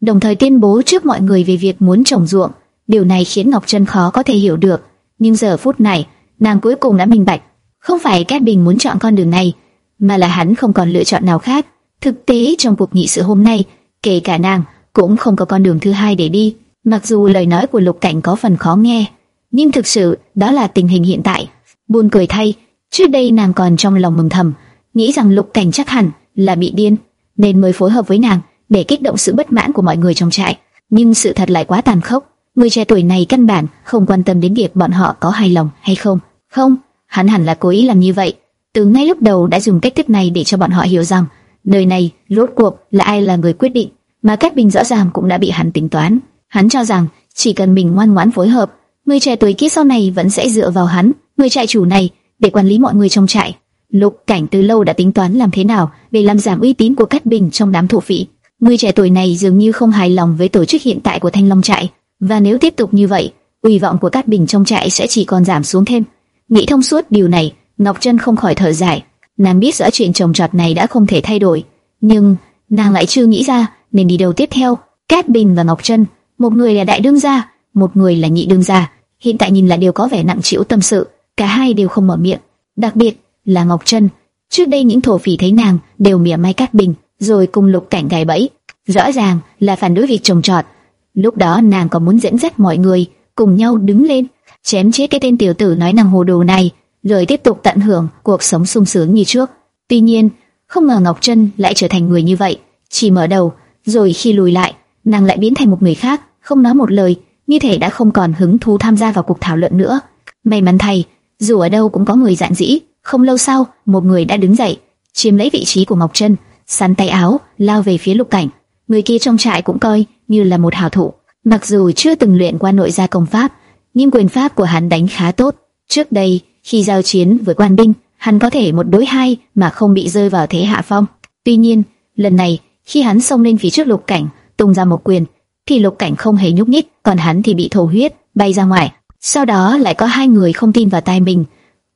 đồng thời tuyên bố trước mọi người về việc muốn trồng ruộng. Điều này khiến Ngọc Trân khó có thể hiểu được, nhưng giờ phút này, nàng cuối cùng đã minh bạch, không phải Cát Bình muốn chọn con đường này, mà là hắn không còn lựa chọn nào khác. Thực tế trong cuộc nghị sự hôm nay, kể cả nàng cũng không có con đường thứ hai để đi. Mặc dù lời nói của Lục Cảnh có phần khó nghe, nhưng thực sự đó là tình hình hiện tại. Buồn cười thay, trước đây nàng còn trong lòng mừng thầm, nghĩ rằng Lục Cảnh chắc hẳn là bị điên, nên mới phối hợp với nàng để kích động sự bất mãn của mọi người trong trại. Nhưng sự thật lại quá tàn khốc, người trẻ tuổi này căn bản không quan tâm đến việc bọn họ có hài lòng hay không. Không, hắn hẳn là cố ý làm như vậy. Từ ngay lúc đầu đã dùng cách thức này để cho bọn họ hiểu rằng nơi này rốt cuộc là ai là người quyết định, mà Cát Bình rõ ràng cũng đã bị hắn tính toán. Hắn cho rằng chỉ cần mình ngoan ngoãn phối hợp, người trẻ tuổi kia sau này vẫn sẽ dựa vào hắn, người trại chủ này, để quản lý mọi người trong trại. Lục Cảnh từ lâu đã tính toán làm thế nào để làm giảm uy tín của Cát Bình trong đám thổ phỉ. Người trẻ tuổi này dường như không hài lòng với tổ chức hiện tại của Thanh Long trại, và nếu tiếp tục như vậy, uy vọng của Cát Bình trong trại sẽ chỉ còn giảm xuống thêm. Nghĩ thông suốt điều này, Ngọc Trân không khỏi thở dài. Nàng biết rõ chuyện trồng trọt này đã không thể thay đổi, nhưng nàng lại chưa nghĩ ra nên đi đâu tiếp theo. Cát Bình và Ngọc Trân, một người là đại đương gia, một người là nhị đương gia, hiện tại nhìn là đều có vẻ nặng trĩu tâm sự, cả hai đều không mở miệng. Đặc biệt là Ngọc Trân, trước đây những thổ phỉ thấy nàng đều mỉa mai Cát Bình, rồi cùng lục cảnh gài bẫy, rõ ràng là phản đối việc trồng trọt. Lúc đó nàng còn muốn dẫn dắt mọi người cùng nhau đứng lên chém chết cái tên tiểu tử nói năng hồ đồ này, rồi tiếp tục tận hưởng cuộc sống sung sướng như trước. Tuy nhiên, không ngờ Ngọc Trân lại trở thành người như vậy, chỉ mở đầu, rồi khi lùi lại, nàng lại biến thành một người khác, không nói một lời, như thể đã không còn hứng thú tham gia vào cuộc thảo luận nữa. May mắn thay, dù ở đâu cũng có người dạn dĩ, không lâu sau, một người đã đứng dậy, chiếm lấy vị trí của Ngọc Trân, sắn tay áo, lao về phía Lục Cảnh. Người kia trong trại cũng coi như là một hảo thủ, mặc dù chưa từng luyện qua nội gia công pháp, nhưng quyền pháp của hắn đánh khá tốt. Trước đây, khi giao chiến với quan binh, hắn có thể một đối hai mà không bị rơi vào thế hạ phong. Tuy nhiên, lần này, khi hắn xông lên phía trước lục cảnh, tung ra một quyền, thì Lục Cảnh không hề nhúc nhích, còn hắn thì bị thổ huyết, bay ra ngoài. Sau đó lại có hai người không tin vào tai mình,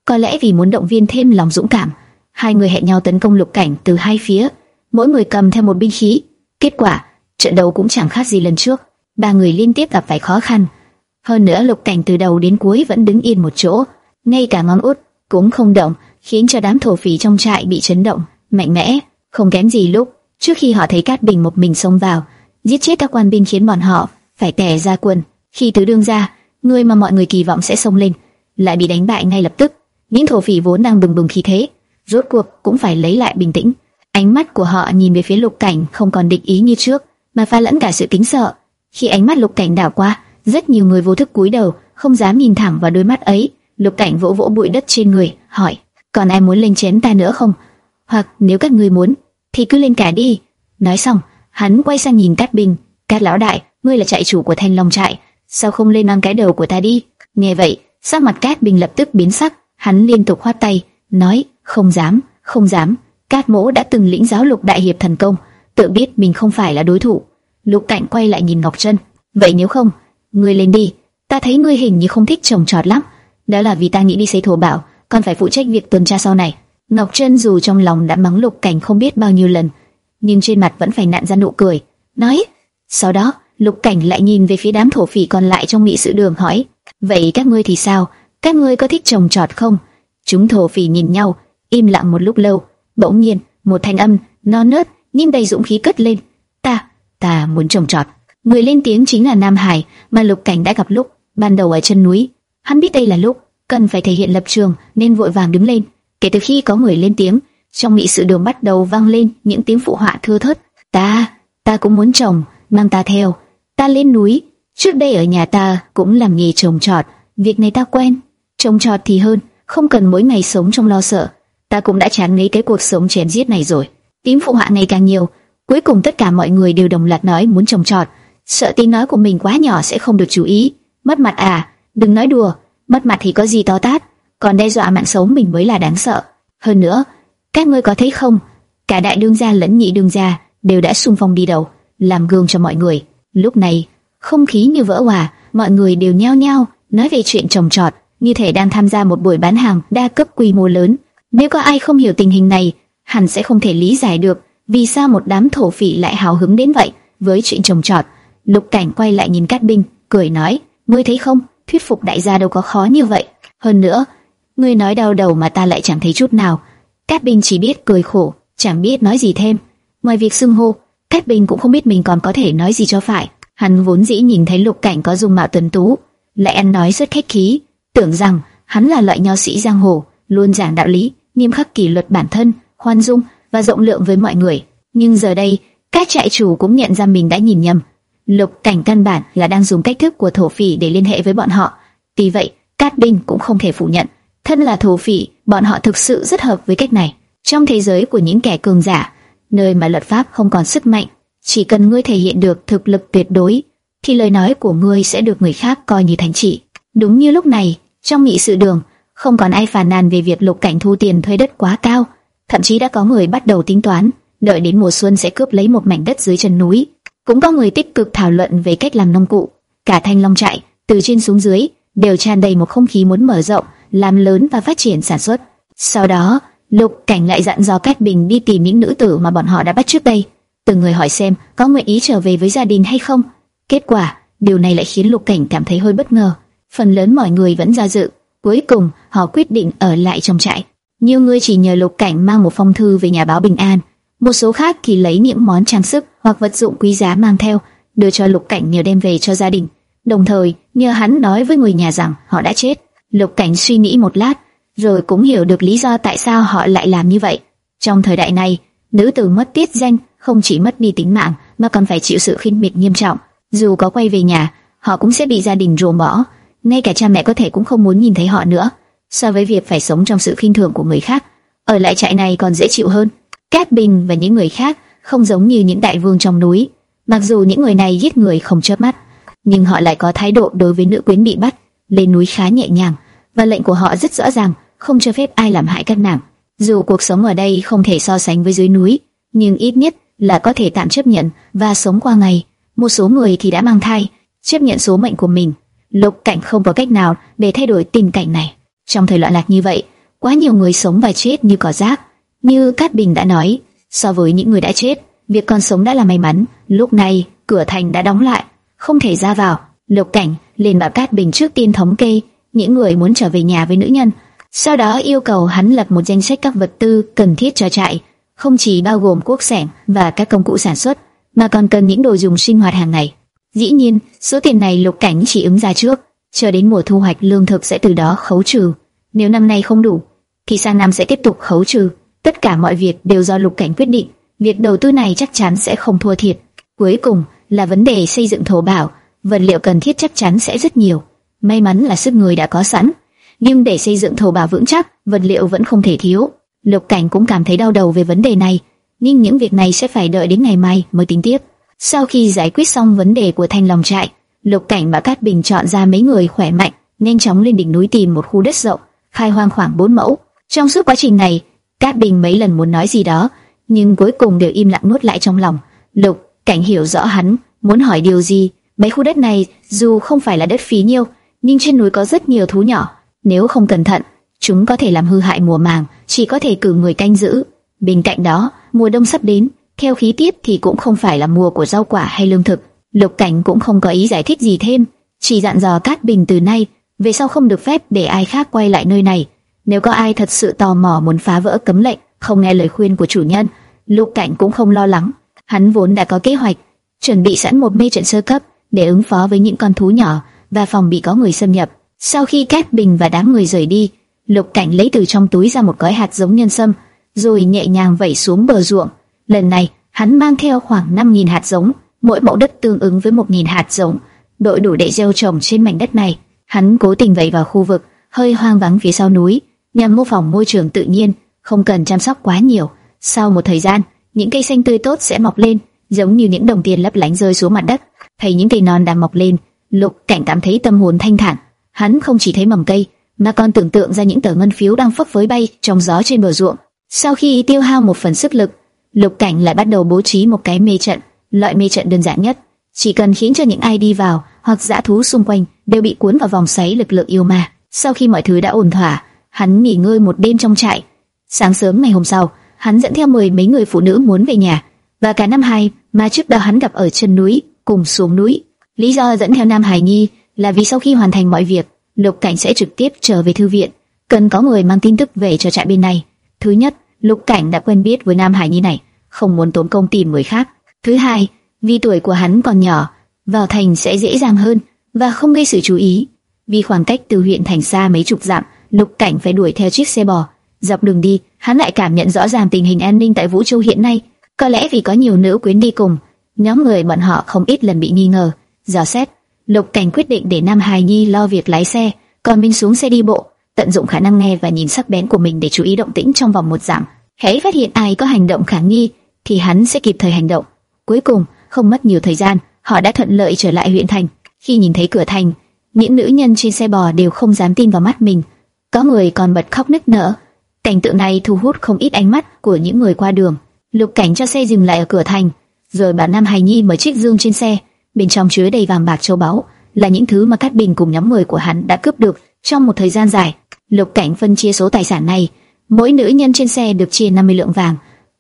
có lẽ vì muốn động viên thêm lòng dũng cảm, hai người hẹn nhau tấn công Lục Cảnh từ hai phía, mỗi người cầm theo một binh khí. Kết quả, trận đấu cũng chẳng khác gì lần trước, ba người liên tiếp gặp phải khó khăn. Hơn nữa Lục Cảnh từ đầu đến cuối vẫn đứng yên một chỗ, ngay cả ngón út cũng không động, khiến cho đám thổ phỉ trong trại bị chấn động, mạnh mẽ, không kém gì lúc trước khi họ thấy Cát Bình một mình xông vào, giết chết các quan binh khiến bọn họ phải tè ra quần. Khi tứ đương ra, người mà mọi người kỳ vọng sẽ xông lên, lại bị đánh bại ngay lập tức. Những thổ phỉ vốn đang bừng bừng khí thế, rốt cuộc cũng phải lấy lại bình tĩnh. Ánh mắt của họ nhìn về phía Lục Cảnh không còn địch ý như trước, mà pha lẫn cả sự kính sợ. Khi ánh mắt Lục Cảnh đảo qua, rất nhiều người vô thức cúi đầu, không dám nhìn thẳng vào đôi mắt ấy. Lục Cảnh vỗ vỗ bụi đất trên người, hỏi: "Còn ai muốn lên chém ta nữa không? Hoặc nếu các ngươi muốn, thì cứ lên cả đi." Nói xong, hắn quay sang nhìn Cát Bình, "Cát lão đại, ngươi là trại chủ của Thanh Long trại, sao không lên mang cái đầu của ta đi?" Nghe vậy, sắc mặt Cát Bình lập tức biến sắc, hắn liên tục khoát tay, nói: "Không dám, không dám." Cát Mỗ đã từng lĩnh giáo Lục đại hiệp thần công, tự biết mình không phải là đối thủ. Lục Cảnh quay lại nhìn Ngọc Trân, "Vậy nếu không, ngươi lên đi, ta thấy ngươi hình như không thích trồng trọt lắm." đó là vì ta nghĩ đi xây thổ bảo, còn phải phụ trách việc tuần tra sau này. Ngọc Trân dù trong lòng đã mắng Lục Cảnh không biết bao nhiêu lần, nhưng trên mặt vẫn phải nặn ra nụ cười, nói. Sau đó, Lục Cảnh lại nhìn về phía đám thổ phỉ còn lại trong nghị sự đường hỏi, vậy các ngươi thì sao? Các ngươi có thích trồng trọt không? Chúng thổ phỉ nhìn nhau, im lặng một lúc lâu, bỗng nhiên một thanh âm non nớt Nim đầy dũng khí cất lên, ta, ta muốn trồng trọt. Người lên tiếng chính là Nam Hải mà Lục Cảnh đã gặp lúc ban đầu ở chân núi. Hắn biết đây là lúc cần phải thể hiện lập trường nên vội vàng đứng lên. Kể từ khi có người lên tiếng, trong nghị sự đường bắt đầu vang lên những tiếng phụ họa thưa thớt. Ta, ta cũng muốn trồng, mang ta theo. Ta lên núi, trước đây ở nhà ta cũng làm nghề trồng trọt, việc này ta quen. Trồng trọt thì hơn, không cần mỗi ngày sống trong lo sợ. Ta cũng đã chán ngấy cái cuộc sống chém giết này rồi tím phụ họa ngày càng nhiều, cuối cùng tất cả mọi người đều đồng loạt nói muốn trồng trọt, sợ tiếng nói của mình quá nhỏ sẽ không được chú ý, mất mặt à? Đừng nói đùa, mất mặt thì có gì to tát, còn đe dọa mạng sống mình mới là đáng sợ. Hơn nữa, các ngươi có thấy không, cả đại đương gia lẫn nhị đương gia đều đã xung phong đi đầu, làm gương cho mọi người. Lúc này, không khí như vỡ hòa, mọi người đều nhao nhao nói về chuyện trồng trọt, như thể đang tham gia một buổi bán hàng đa cấp quy mô lớn. Nếu có ai không hiểu tình hình này, hắn sẽ không thể lý giải được vì sao một đám thổ phỉ lại hào hứng đến vậy với chuyện trồng trọt. Lục Cảnh quay lại nhìn Cát Binh, cười nói: "Ngươi thấy không, thuyết phục đại gia đâu có khó như vậy. Hơn nữa, ngươi nói đau đầu mà ta lại chẳng thấy chút nào." Cát Binh chỉ biết cười khổ, chẳng biết nói gì thêm. Ngoài việc xưng hô, Cát Binh cũng không biết mình còn có thể nói gì cho phải. Hắn vốn dĩ nhìn thấy Lục Cảnh có dung mạo tuấn tú, lại ăn nói rất khách khí, tưởng rằng hắn là loại nho sĩ giang hồ, luôn giảng đạo lý, nghiêm khắc kỷ luật bản thân, khoan dung và rộng lượng với mọi người. Nhưng giờ đây, các trại chủ cũng nhận ra mình đã nhìn nhầm. Lục Cảnh căn bản là đang dùng cách thức của thổ phỉ để liên hệ với bọn họ. Vì vậy, Cát Binh cũng không thể phủ nhận, thân là thổ phỉ, bọn họ thực sự rất hợp với cách này. Trong thế giới của những kẻ cường giả, nơi mà luật pháp không còn sức mạnh, chỉ cần ngươi thể hiện được thực lực tuyệt đối, thì lời nói của ngươi sẽ được người khác coi như thánh chỉ. Đúng như lúc này, trong nghị sự đường, không còn ai phàn nàn về việc Lục Cảnh thu tiền thuê đất quá cao, thậm chí đã có người bắt đầu tính toán, đợi đến mùa xuân sẽ cướp lấy một mảnh đất dưới chân núi. Cũng có người tích cực thảo luận về cách làm nông cụ. Cả thanh long trại, từ trên xuống dưới, đều tràn đầy một không khí muốn mở rộng, làm lớn và phát triển sản xuất. Sau đó, Lục Cảnh lại dặn dò Cát Bình đi tìm những nữ tử mà bọn họ đã bắt trước đây, từng người hỏi xem có nguyện ý trở về với gia đình hay không. Kết quả, điều này lại khiến Lục Cảnh cảm thấy hơi bất ngờ. Phần lớn mọi người vẫn do dự, cuối cùng họ quyết định ở lại trong trại. Nhiều người chỉ nhờ Lục Cảnh mang một phong thư về nhà báo bình an, một số khác thì lấy những món trang sức hoặc vật dụng quý giá mang theo, đưa cho Lục Cảnh nhờ đem về cho gia đình. Đồng thời, nhờ hắn nói với người nhà rằng họ đã chết. Lục Cảnh suy nghĩ một lát, rồi cũng hiểu được lý do tại sao họ lại làm như vậy. Trong thời đại này, nữ tử mất tiết danh không chỉ mất đi tính mạng mà còn phải chịu sự khinh miệt nghiêm trọng. Dù có quay về nhà, họ cũng sẽ bị gia đình ruồng bỏ. Ngay cả cha mẹ có thể cũng không muốn nhìn thấy họ nữa. So với việc phải sống trong sự khinh thường của người khác, ở lại trại này còn dễ chịu hơn. Cát Bình và những người khác không giống như những đại vương trong núi. Mặc dù những người này giết người không chớp mắt, nhưng họ lại có thái độ đối với nữ quyến bị bắt lên núi khá nhẹ nhàng, và lệnh của họ rất rõ ràng, không cho phép ai làm hại các nàng. Dù cuộc sống ở đây không thể so sánh với dưới núi, nhưng ít nhất là có thể tạm chấp nhận và sống qua ngày. một số người thì đã mang thai, chấp nhận số mệnh của mình. Lục Cảnh không có cách nào để thay đổi tình cảnh này. Trong thời loạn lạc như vậy, quá nhiều người sống và chết như cỏ rác. Như Cát Bình đã nói, so với những người đã chết, việc còn sống đã là may mắn. Lúc này, cửa thành đã đóng lại, không thể ra vào. Lục Cảnh liền bảo Cát Bình trước tiên thống kê những người muốn trở về nhà với nữ nhân, sau đó yêu cầu hắn lập một danh sách các vật tư cần thiết cho trại, không chỉ bao gồm cuốc sẻng và các công cụ sản xuất, mà còn cần những đồ dùng sinh hoạt hàng ngày. Dĩ nhiên, số tiền này Lục Cảnh chỉ ứng ra trước, chờ đến mùa thu hoạch lương thực sẽ từ đó khấu trừ. Nếu năm nay không đủ, thì sang năm sẽ tiếp tục khấu trừ. Tất cả mọi việc đều do Lục Cảnh quyết định. Việc đầu tư này chắc chắn sẽ không thua thiệt. Cuối cùng là vấn đề xây dựng thổ bảo, vật liệu cần thiết chắc chắn sẽ rất nhiều. May mắn là sức người đã có sẵn, nhưng để xây dựng thổ bảo vững chắc, vật liệu vẫn không thể thiếu. Lục Cảnh cũng cảm thấy đau đầu về vấn đề này, nhưng những việc này sẽ phải đợi đến ngày mai mới tính tiếp. Sau khi giải quyết xong vấn đề của thanh lòng trại, Lục Cảnh và Cát Bình chọn ra mấy người khỏe mạnh, nhanh chóng lên đỉnh núi tìm một khu đất rộng, khai hoang khoảng 4 mẫu. Trong suốt quá trình này, Cát Bình mấy lần muốn nói gì đó, nhưng cuối cùng đều im lặng nuốt lại trong lòng. Lục Cảnh hiểu rõ hắn muốn hỏi điều gì. Mấy khu đất này dù không phải là đất phí nhiêu, nhưng trên núi có rất nhiều thú nhỏ. Nếu không cẩn thận, chúng có thể làm hư hại mùa màng, chỉ có thể cử người canh giữ. Bên cạnh đó, mùa đông sắp đến, theo khí tiết thì cũng không phải là mùa của rau quả hay lương thực. Lục Cảnh cũng không có ý giải thích gì thêm, chỉ dặn dò Cát Bình từ nay về sau không được phép để ai khác quay lại nơi này. Nếu có ai thật sự tò mò muốn phá vỡ cấm lệnh, không nghe lời khuyên của chủ nhân, Lục Cảnh cũng không lo lắng. Hắn vốn đã có kế hoạch, chuẩn bị sẵn một mê trận sơ cấp để ứng phó với những con thú nhỏ và phòng bị có người xâm nhập. Sau khi Cát Bình và đám người rời đi, Lục Cảnh lấy từ trong túi ra một gói hạt giống nhân sâm, rồi nhẹ nhàng vẩy xuống bờ ruộng. Lần này, hắn mang theo khoảng 5.000 hạt giống, mỗi mẫu đất tương ứng với 1.000 hạt giống, đội đủ để gieo trồng trên mảnh đất này. Hắn cố tình vẩy vào khu vực hơi hoang vắng phía sau núi, nhằm mô phỏng môi trường tự nhiên, không cần chăm sóc quá nhiều. Sau một thời gian, những cây xanh tươi tốt sẽ mọc lên, giống như những đồng tiền lấp lánh rơi xuống mặt đất. Thấy những cây non đang mọc lên, Lục Cảnh cảm thấy tâm hồn thanh thản. Hắn không chỉ thấy mầm cây, mà còn tưởng tượng ra những tờ ngân phiếu đang phấp phới bay trong gió trên bờ ruộng. Sau khi tiêu hao một phần sức lực, Lục Cảnh lại bắt đầu bố trí một cái mê trận, loại mê trận đơn giản nhất, chỉ cần khiến cho những ai đi vào hoặc dã thú xung quanh đều bị cuốn vào vòng xoáy lực lượng yêu ma. Sau khi mọi thứ đã ổn thỏa, hắn nghỉ ngơi một đêm trong trại. Sáng sớm ngày hôm sau, hắn dẫn theo mười mấy người phụ nữ muốn về nhà, và cả năm hai mà trước đó hắn gặp ở chân núi cùng xuống núi. Lý do dẫn theo Nam Hải Nhi là vì sau khi hoàn thành mọi việc, Lục Cảnh sẽ trực tiếp trở về thư viện, cần có người mang tin tức về cho trại bên này. Thứ nhất, Lục Cảnh đã quen biết với Nam Hải Nhi này, không muốn tốn công tìm người khác. Thứ hai, vì tuổi của hắn còn nhỏ, vào thành sẽ dễ dàng hơn và không gây sự chú ý. Vì khoảng cách từ huyện thành xa mấy chục dặm, Lục Cảnh phải đuổi theo chiếc xe bò. Dọc đường đi, hắn lại cảm nhận rõ ràng tình hình an ninh tại Vũ Châu hiện nay. Có lẽ vì có nhiều nữ quyến đi cùng, nhóm người bọn họ không ít lần bị nghi ngờ. Dò xét, Lục Cảnh quyết định để Nam Hải Nhi lo việc lái xe, còn mình xuống xe đi bộ, tận dụng khả năng nghe và nhìn sắc bén của mình để chú ý động tĩnh trong vòng một dặm. Hễ phát hiện ai có hành động khả nghi, thì hắn sẽ kịp thời hành động. Cuối cùng, không mất nhiều thời gian, họ đã thuận lợi trở lại huyện thành. Khi nhìn thấy cửa thành, những nữ nhân trên xe bò đều không dám tin vào mắt mình. Có người còn bật khóc nức nở. Cảnh tượng này thu hút không ít ánh mắt của những người qua đường. Lục Cảnh cho xe dừng lại ở cửa thành, rồi bà Nam Hải Nhi mở chiếc dương trên xe, bên trong chứa đầy vàng bạc châu báu, là những thứ mà Cát Bình cùng nhóm người của hắn đã cướp được trong một thời gian dài. Lục Cảnh phân chia số tài sản này, mỗi nữ nhân trên xe được chia 50 lượng vàng,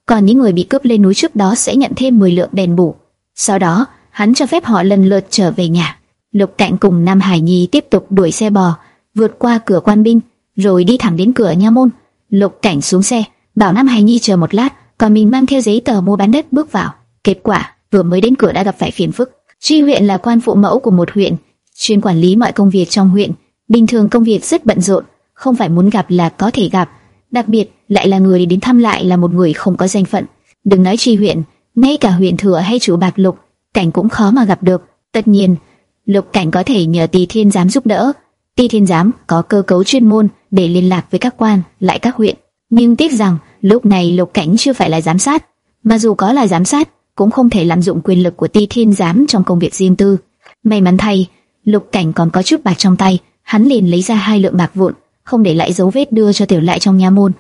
còn những người bị cướp lên núi trước đó sẽ nhận thêm 10 lượng đền bù. Sau đó, hắn cho phép họ lần lượt trở về nhà. Lục Cảnh cùng Nam Hải Nhi tiếp tục đuổi xe bò, vượt qua cửa quan binh, rồi đi thẳng đến cửa nha môn. Lục Cảnh xuống xe, bảo Nam Hải Nhi chờ một lát, còn mình mang theo giấy tờ mua bán đất bước vào. Kết quả, vừa mới đến cửa đã gặp phải phiền phức. Tri huyện là quan phụ mẫu của một huyện, chuyên quản lý mọi công việc trong huyện. Bình thường công việc rất bận rộn, không phải muốn gặp là có thể gặp. Đặc biệt lại là người đến thăm lại là một người không có danh phận. Đừng nói tri huyện, ngay cả huyện thừa hay chủ bạc lục, cảnh cũng khó mà gặp được. Tất nhiên, lục cảnh có thể nhờ Tỳ Thiên giám giúp đỡ. Tỳ Thiên giám có cơ cấu chuyên môn để liên lạc với các quan, lại các huyện. Nhưng tiếc rằng lúc này lục cảnh chưa phải là giám sát, mà dù có là giám sát, cũng không thể lạm dụng quyền lực của tỳ Thiên giám trong công việc riêng tư. May mắn thay, Lục Cảnh còn có chút bạc trong tay, hắn liền lấy ra hai lượng bạc vụn, không để lại dấu vết đưa cho tiểu lại trong nha môn.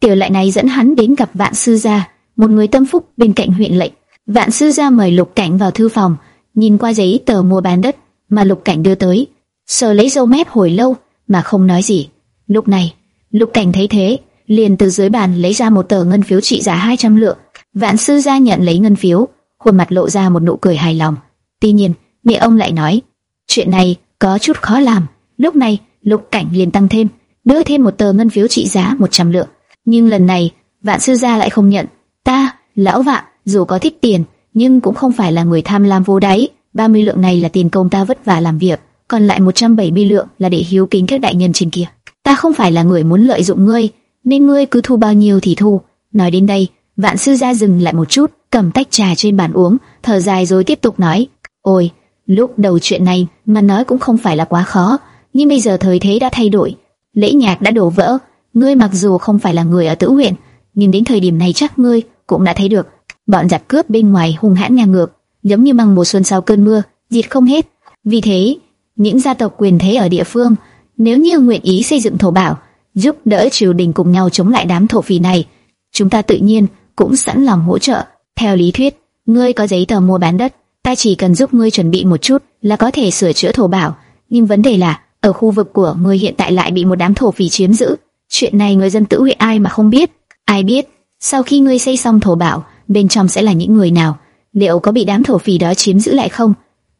Tiểu lại này dẫn hắn đến gặp Vạn sư gia, một người tâm phúc bên cạnh huyện lệnh. Vạn sư gia mời Lục Cảnh vào thư phòng, nhìn qua giấy tờ mua bán đất mà Lục Cảnh đưa tới, sờ lấy dâu mép hồi lâu mà không nói gì. Lúc này, Lục Cảnh thấy thế, liền từ dưới bàn lấy ra một tờ ngân phiếu trị giá 200 lượng. Vạn sư gia nhận lấy ngân phiếu, khuôn mặt lộ ra một nụ cười hài lòng. Tuy nhiên, mẹ ông lại nói, chuyện này có chút khó làm. Lúc này, Lục Cảnh liền tăng thêm, đưa thêm một tờ ngân phiếu trị giá 100 lượng. Nhưng lần này, Vạn sư gia lại không nhận. Ta, lão Vạn, dù có thích tiền, nhưng cũng không phải là người tham lam vô đáy. 30 lượng này là tiền công ta vất vả làm việc, còn lại 170 lượng là để hiếu kính các đại nhân trên kia. Ta không phải là người muốn lợi dụng ngươi, nên ngươi cứ thu bao nhiêu thì thu. Nói đến đây, vạn sư gia dừng lại một chút, cầm tách trà trên bàn uống, thở dài rồi tiếp tục nói: "Ôi, lúc đầu chuyện này mà nói cũng không phải là quá khó, nhưng bây giờ thời thế đã thay đổi, lễ nhạc đã đổ vỡ. Ngươi mặc dù không phải là người ở Tử huyện, nhưng đến thời điểm này chắc ngươi cũng đã thấy được, bọn giặc cướp bên ngoài hung hãn ngang ngược, giống như măng mùa xuân sau cơn mưa, diệt không hết. Vì thế, những gia tộc quyền thế ở địa phương, nếu như nguyện ý xây dựng thổ bảo, giúp đỡ triều đình cùng nhau chống lại đám thổ phỉ này, chúng ta tự nhiên cũng sẵn lòng hỗ trợ. Theo lý thuyết, ngươi có giấy tờ mua bán đất, ta chỉ cần giúp ngươi chuẩn bị một chút là có thể sửa chữa thổ bảo. Nhưng vấn đề là, ở khu vực của ngươi hiện tại lại bị một đám thổ phỉ chiếm giữ. Chuyện này người dân tử huyện ai mà không biết? Ai biết, sau khi ngươi xây xong thổ bảo, bên trong sẽ là những người nào? Liệu có bị đám thổ phỉ đó chiếm giữ lại không?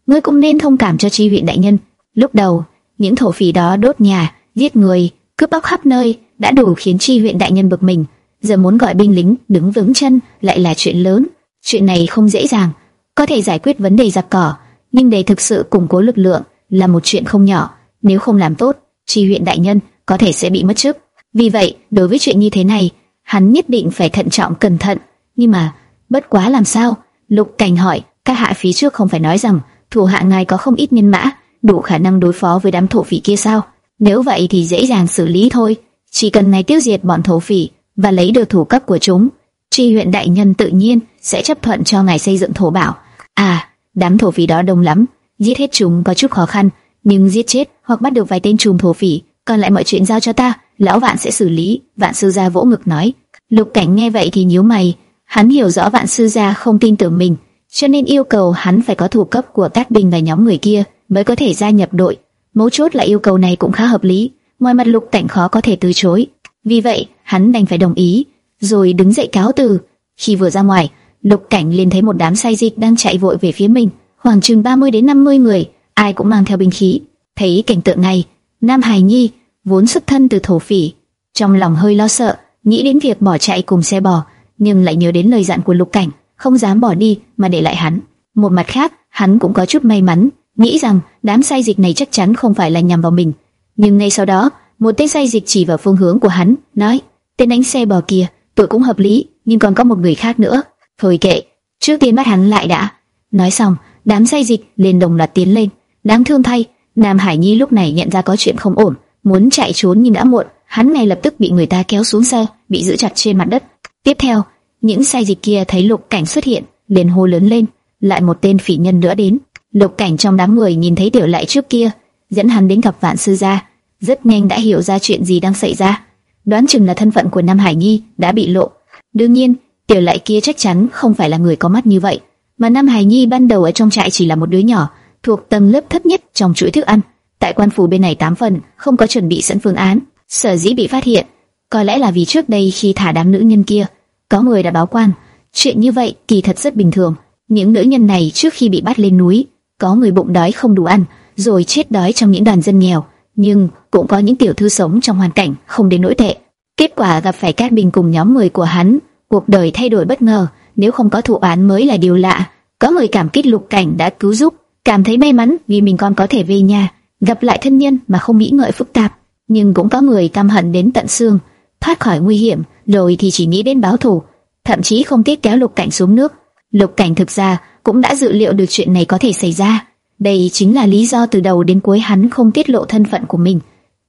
Ngươi cũng nên thông cảm cho tri huyện đại nhân. Lúc đầu, những thổ phỉ đó đốt nhà, giết người, cướp bóc khắp nơi, đã đủ khiến tri huyện đại nhân bực mình. Giờ muốn gọi binh lính đứng vững chân lại là chuyện lớn. Chuyện này không dễ dàng, có thể giải quyết vấn đề giặc cỏ, nhưng để thực sự củng cố lực lượng là một chuyện không nhỏ. Nếu không làm tốt, tri huyện đại nhân có thể sẽ bị mất chức. Vì vậy, đối với chuyện như thế này, hắn nhất định phải thận trọng cẩn thận. Nhưng mà, bất quá làm sao? Lục Cảnh hỏi, các hạ phía trước không phải nói rằng thủ hạ ngài có không ít nhân mã, đủ khả năng đối phó với đám thổ phỉ kia sao? Nếu vậy thì dễ dàng xử lý thôi, chỉ cần ngài tiêu diệt bọn thổ phỉ và lấy được thủ cấp của chúng, tri huyện đại nhân tự nhiên sẽ chấp thuận cho ngài xây dựng thổ bảo. À, đám thổ phỉ đó đông lắm, giết hết chúng có chút khó khăn, nhưng giết chết hoặc bắt được vài tên trùm thổ phỉ, còn lại mọi chuyện giao cho ta, lão vạn sẽ xử lý. Vạn sư gia vỗ ngực nói. Lục cảnh nghe vậy thì nhíu mày, hắn hiểu rõ vạn sư gia không tin tưởng mình, cho nên yêu cầu hắn phải có thủ cấp của các binh và nhóm người kia mới có thể gia nhập đội. Mấu chốt là yêu cầu này cũng khá hợp lý, ngoài mặt lục cảnh khó có thể từ chối. Vì vậy, hắn đành phải đồng ý, rồi đứng dậy cáo từ. Khi vừa ra ngoài, lục cảnh liền thấy một đám sai dịch đang chạy vội về phía mình, khoảng chừng 30 đến 50 người, ai cũng mang theo binh khí. Thấy cảnh tượng này, Nam Hải Nhi vốn xuất thân từ thổ phỉ, trong lòng hơi lo sợ, nghĩ đến việc bỏ chạy cùng xe bò, nhưng lại nhớ đến lời dặn của Lục Cảnh, không dám bỏ đi mà để lại hắn. Một mặt khác, hắn cũng có chút may mắn, nghĩ rằng đám sai dịch này chắc chắn không phải là nhằm vào mình. Nhưng ngay sau đó, một tên sai dịch chỉ vào phương hướng của hắn, nói: "Tên đánh xe bò kia, tuổi cũng hợp lý, nhưng còn có một người khác nữa." Thôi kệ, trước tiên bắt hắn lại đã. Nói xong, đám sai dịch liền đồng loạt tiến lên. Đáng thương thay, Nam Hải Nhi lúc này nhận ra có chuyện không ổn, muốn chạy trốn nhưng đã muộn, hắn ngay lập tức bị người ta kéo xuống xe, bị giữ chặt trên mặt đất. Tiếp theo, những sai dịch kia thấy Lục Cảnh xuất hiện, liền hô lớn lên, lại một tên phỉ nhân nữa đến. Lục Cảnh trong đám người nhìn thấy Tiểu Lại trước kia, dẫn hắn đến gặp Vạn sư gia, rất nhanh đã hiểu ra chuyện gì đang xảy ra. Đoán chừng là thân phận của Nam Hải Nhi đã bị lộ. Đương nhiên, Tiểu Lại kia chắc chắn không phải là người có mắt như vậy, mà Nam Hải Nhi ban đầu ở trong trại chỉ là một đứa nhỏ, thuộc tầng lớp thấp nhất trong chuỗi thức ăn. Tại quan phủ bên này tám phần không có chuẩn bị sẵn phương án, sở dĩ bị phát hiện, có lẽ là vì trước đây khi thả đám nữ nhân kia, có người đã báo quan. Chuyện như vậy kỳ thật rất bình thường. Những nữ nhân này trước khi bị bắt lên núi, có người bụng đói không đủ ăn, rồi chết đói trong những đoàn dân nghèo, nhưng cũng có những tiểu thư sống trong hoàn cảnh không đến nỗi tệ. Kết quả gặp phải Cát Bình cùng nhóm người của hắn, cuộc đời thay đổi bất ngờ, nếu không có thụ án mới là điều lạ. Có người cảm kích Lục Cảnh đã cứu giúp, cảm thấy may mắn vì mình còn có thể về nhà, gặp lại thân nhân mà không nghĩ ngợi phức tạp, nhưng cũng có người căm hận đến tận xương, thoát khỏi nguy hiểm, rồi thì chỉ nghĩ đến báo thù, thậm chí không tiếc kéo Lục Cảnh xuống nước. Lục Cảnh thực ra cũng đã dự liệu được chuyện này có thể xảy ra, đây chính là lý do từ đầu đến cuối hắn không tiết lộ thân phận của mình.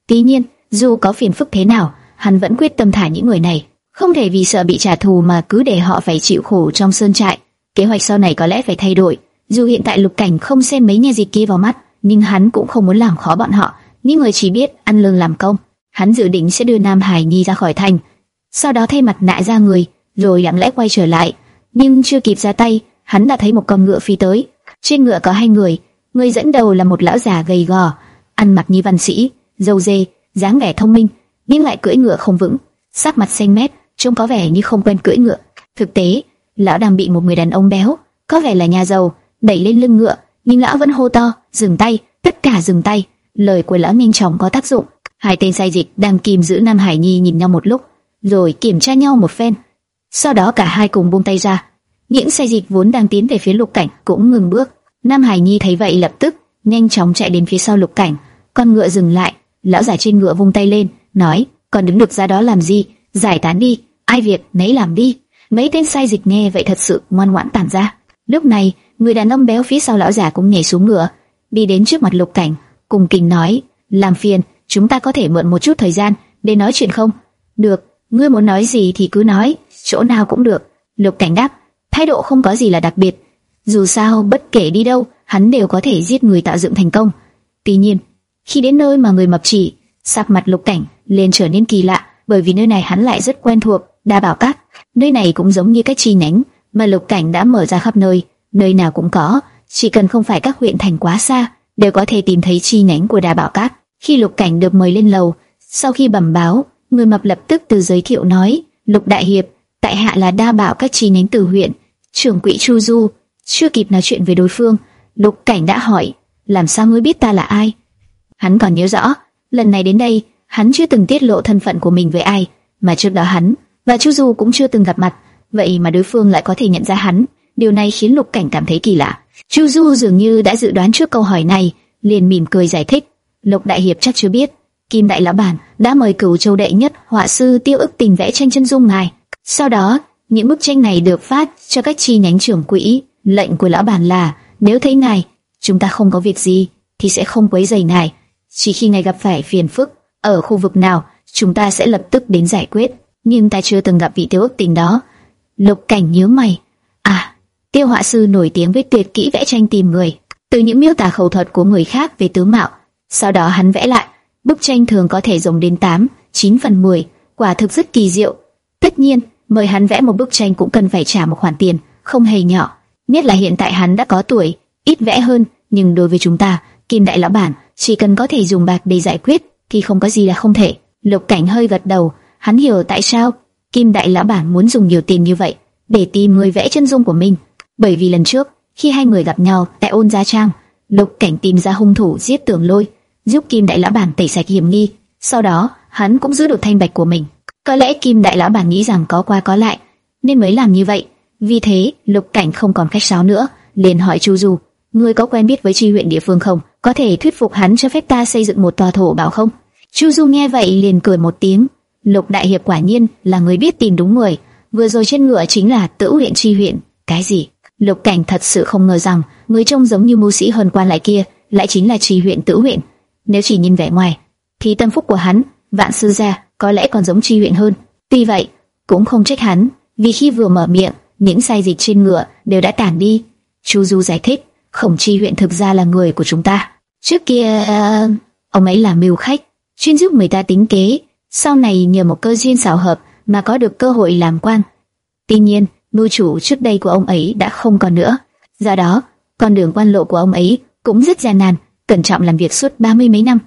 Tuy nhiên, dù có phiền phức thế nào, hắn vẫn quyết tâm thả những người này, không thể vì sợ bị trả thù mà cứ để họ phải chịu khổ trong sơn trại. Kế hoạch sau này có lẽ phải thay đổi. Dù hiện tại Lục Cảnh không xem mấy nhà dịch kia vào mắt, nhưng hắn cũng không muốn làm khó bọn họ. Những người chỉ biết ăn lương làm công. Hắn dự định sẽ đưa Nam Hải Nhi ra khỏi thành, sau đó thay mặt nạ ra người, rồi lặng lẽ quay trở lại. Nhưng chưa kịp ra tay, hắn đã thấy một con ngựa phi tới. Trên ngựa có hai người, người dẫn đầu là một lão già gầy gò, ăn mặc như văn sĩ, râu dê, dáng vẻ thông minh, nhưng lại cưỡi ngựa không vững, sắc mặt xanh mét, trông có vẻ như không quen cưỡi ngựa. Thực tế, lão đang bị một người đàn ông béo, có vẻ là nhà giàu, đẩy lên lưng ngựa, nhưng lão vẫn hô to, dừng tay, tất cả dừng tay. Lời của lão nhanh chóng có tác dụng. Hai tên sai dịch đang kìm giữ Nam Hải Nhi nhìn nhau một lúc, rồi kiểm tra nhau một phen. Sau đó cả hai cùng buông tay ra. Những sai dịch vốn đang tiến về phía Lục Cảnh cũng ngừng bước. Nam Hải Nhi thấy vậy lập tức nhanh chóng chạy đến phía sau Lục Cảnh. Con ngựa dừng lại, lão giả trên ngựa vung tay lên, nói: "Còn đứng được ra đó làm gì? Giải tán đi, ai việc nấy làm đi." Mấy tên sai dịch nghe vậy thật sự ngoan ngoãn tản ra. Lúc này, người đàn ông béo phía sau lão giả cũng nhảy xuống ngựa, đi đến trước mặt Lục Cảnh, cùng kình nói: "Làm phiền, chúng ta có thể mượn một chút thời gian để nói chuyện không?" "Được, ngươi muốn nói gì thì cứ nói, chỗ nào cũng được." Lục Cảnh đáp, thái độ không có gì là đặc biệt. Dù sao, bất kể đi đâu, hắn đều có thể giết người tạo dựng thành công. Tuy nhiên, khi đến nơi mà người mập chỉ, sắc mặt Lục Cảnh liền trở nên kỳ lạ, bởi vì nơi này hắn lại rất quen thuộc, Đa Bảo Các. Nơi này cũng giống như các chi nhánh mà Lục Cảnh đã mở ra khắp nơi, nơi nào cũng có, chỉ cần không phải các huyện thành quá xa, đều có thể tìm thấy chi nhánh của Đa Bảo Các. Khi Lục Cảnh được mời lên lầu, sau khi bẩm báo, người mập lập tức từ giới thiệu nói: "Lục đại hiệp, tại hạ là Đa Bảo các chi nhánh từ huyện, trưởng quỹ Chu Du." Chưa kịp nói chuyện với đối phương, Lục Cảnh đã hỏi: "Làm sao ngươi biết ta là ai?" Hắn còn nhớ rõ, lần này đến đây, hắn chưa từng tiết lộ thân phận của mình với ai, mà trước đó hắn và Chu Du cũng chưa từng gặp mặt, vậy mà đối phương lại có thể nhận ra hắn, điều này khiến Lục Cảnh cảm thấy kỳ lạ. Chu Du dường như đã dự đoán trước câu hỏi này, liền mỉm cười giải thích. Lục Đại Hiệp chắc chưa biết, Kim Đại Lão Bản đã mời cửu châu đệ nhất họa sư tiêu ức tình vẽ tranh chân dung ngài. Sau đó, những bức tranh này được phát cho các chi nhánh trưởng quỹ. Lệnh của Lão Bản là, nếu thấy ngài, chúng ta không có việc gì, thì sẽ không quấy rầy ngài. Chỉ khi ngài gặp phải phiền phức, ở khu vực nào, chúng ta sẽ lập tức đến giải quyết. Nhưng ta chưa từng gặp vị tiêu ức tình đó. Lục Cảnh nhớ mày. Tiêu họa sư nổi tiếng với tuyệt kỹ vẽ tranh tìm người, từ những miêu tả khẩu thuật của người khác về tướng mạo, sau đó hắn vẽ lại. Bức tranh thường có thể dùng đến 8, 9 phần 10, quả thực rất kỳ diệu. Tất nhiên, mời hắn vẽ một bức tranh cũng cần phải trả một khoản tiền, không hề nhỏ. Nhất là hiện tại hắn đã có tuổi, ít vẽ hơn, nhưng đối với chúng ta, Kim Đại Lão Bản, chỉ cần có thể dùng bạc để giải quyết, thì không có gì là không thể. Lục Cảnh hơi gật đầu, hắn hiểu tại sao Kim Đại Lão Bản muốn dùng nhiều tiền như vậy để tìm người vẽ chân dung của mình. Bởi vì lần trước, khi hai người gặp nhau tại ôn gia trang, Lục Cảnh tìm ra hung thủ giết Tưởng Lôi, giúp Kim Đại Lão Bản tẩy sạch hiểm nghi. Sau đó, hắn cũng giữ được thanh bạch của mình. Có lẽ Kim Đại Lão Bản nghĩ rằng có qua có lại, nên mới làm như vậy. Vì thế, Lục Cảnh không còn khách sáo nữa, liền hỏi Chu Du, ngươi có quen biết với tri huyện địa phương không? Có thể thuyết phục hắn cho phép ta xây dựng một tòa thổ bảo không? Chu Du nghe vậy liền cười một tiếng. Lục Đại Hiệp quả nhiên là người biết tìm đúng người. Vừa rồi trên ngựa chính là Tử huyện tri huyện. Cái gì? Lục Cảnh thật sự không ngờ rằng người trông giống như mưu sĩ hơn quan lại kia lại chính là tri huyện Tử huyện. Nếu chỉ nhìn vẻ ngoài, thì tâm phúc của hắn, vạn sư gia, có lẽ còn giống tri huyện hơn. Tuy vậy, cũng không trách hắn, vì khi vừa mở miệng, những sai dịch trên ngựa đều đã tản đi. Chu Du giải thích, Khổng Trì huyện thực ra là người của chúng ta. Trước kia, uh, ông ấy là mưu khách, chuyên giúp người ta tính kế, sau này nhờ một cơ duyên xảo hợp mà có được cơ hội làm quan. Tuy nhiên, mưu chủ trước đây của ông ấy đã không còn nữa. Do đó, con đường quan lộ của ông ấy cũng rất gian nan, cẩn trọng làm việc suốt ba mươi mấy năm,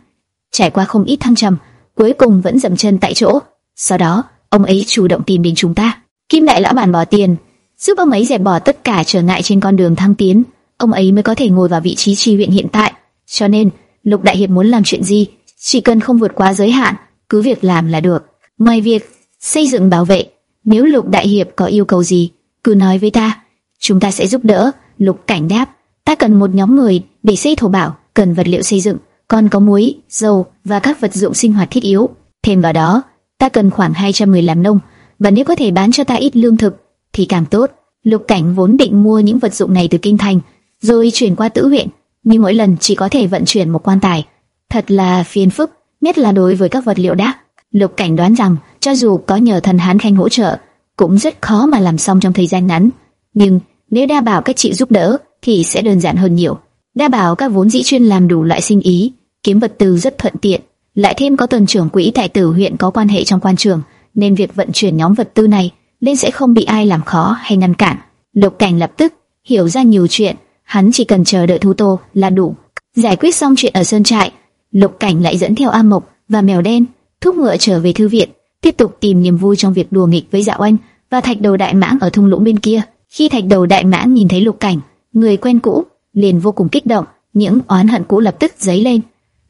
trải qua không ít thăng trầm, cuối cùng vẫn dậm chân tại chỗ. Sau đó, ông ấy chủ động tìm đến chúng ta. Kim đại lão bản bỏ tiền, giúp ông ấy dẹp bỏ tất cả trở ngại trên con đường thăng tiến, ông ấy mới có thể ngồi vào vị trí tri huyện hiện tại. Cho nên, Lục Đại Hiệp muốn làm chuyện gì, chỉ cần không vượt quá giới hạn, cứ việc làm là được. Ngoài việc xây dựng bảo vệ, nếu Lục Đại Hiệp có yêu cầu gì, cứ nói với ta, chúng ta sẽ giúp đỡ. Lục Cảnh đáp, ta cần một nhóm người để xây thổ bảo, cần vật liệu xây dựng, còn có muối, dầu và các vật dụng sinh hoạt thiết yếu. Thêm vào đó, ta cần khoảng 200 người làm nông, và nếu có thể bán cho ta ít lương thực thì càng tốt. Lục Cảnh vốn định mua những vật dụng này từ kinh thành, rồi chuyển qua Tử huyện, nhưng mỗi lần chỉ có thể vận chuyển một quan tài, thật là phiền phức, nhất là đối với các vật liệu đá. Lục Cảnh đoán rằng, cho dù có nhờ thần Hán Khanh hỗ trợ, cũng rất khó mà làm xong trong thời gian ngắn. Nhưng nếu đa bảo các chị giúp đỡ, thì sẽ đơn giản hơn nhiều. Đa bảo các vốn dĩ chuyên làm đủ loại sinh ý, kiếm vật tư rất thuận tiện, lại thêm có tuần trưởng quỹ tại tử huyện có quan hệ trong quan trường, nên việc vận chuyển nhóm vật tư này nên sẽ không bị ai làm khó hay ngăn cản. Lục Cảnh lập tức hiểu ra nhiều chuyện, hắn chỉ cần chờ đợi Thu Tô là đủ. Giải quyết xong chuyện ở sơn trại, Lục Cảnh lại dẫn theo A Mộc và mèo đen thúc ngựa trở về thư viện, tiếp tục tìm niềm vui trong việc đùa nghịch với Dạ Oanh và Thạch Đầu Đại Mãng ở thung lũng bên kia. Khi Thạch Đầu Đại Mãng nhìn thấy Lục Cảnh, người quen cũ, liền vô cùng kích động, những oán hận cũ lập tức dấy lên.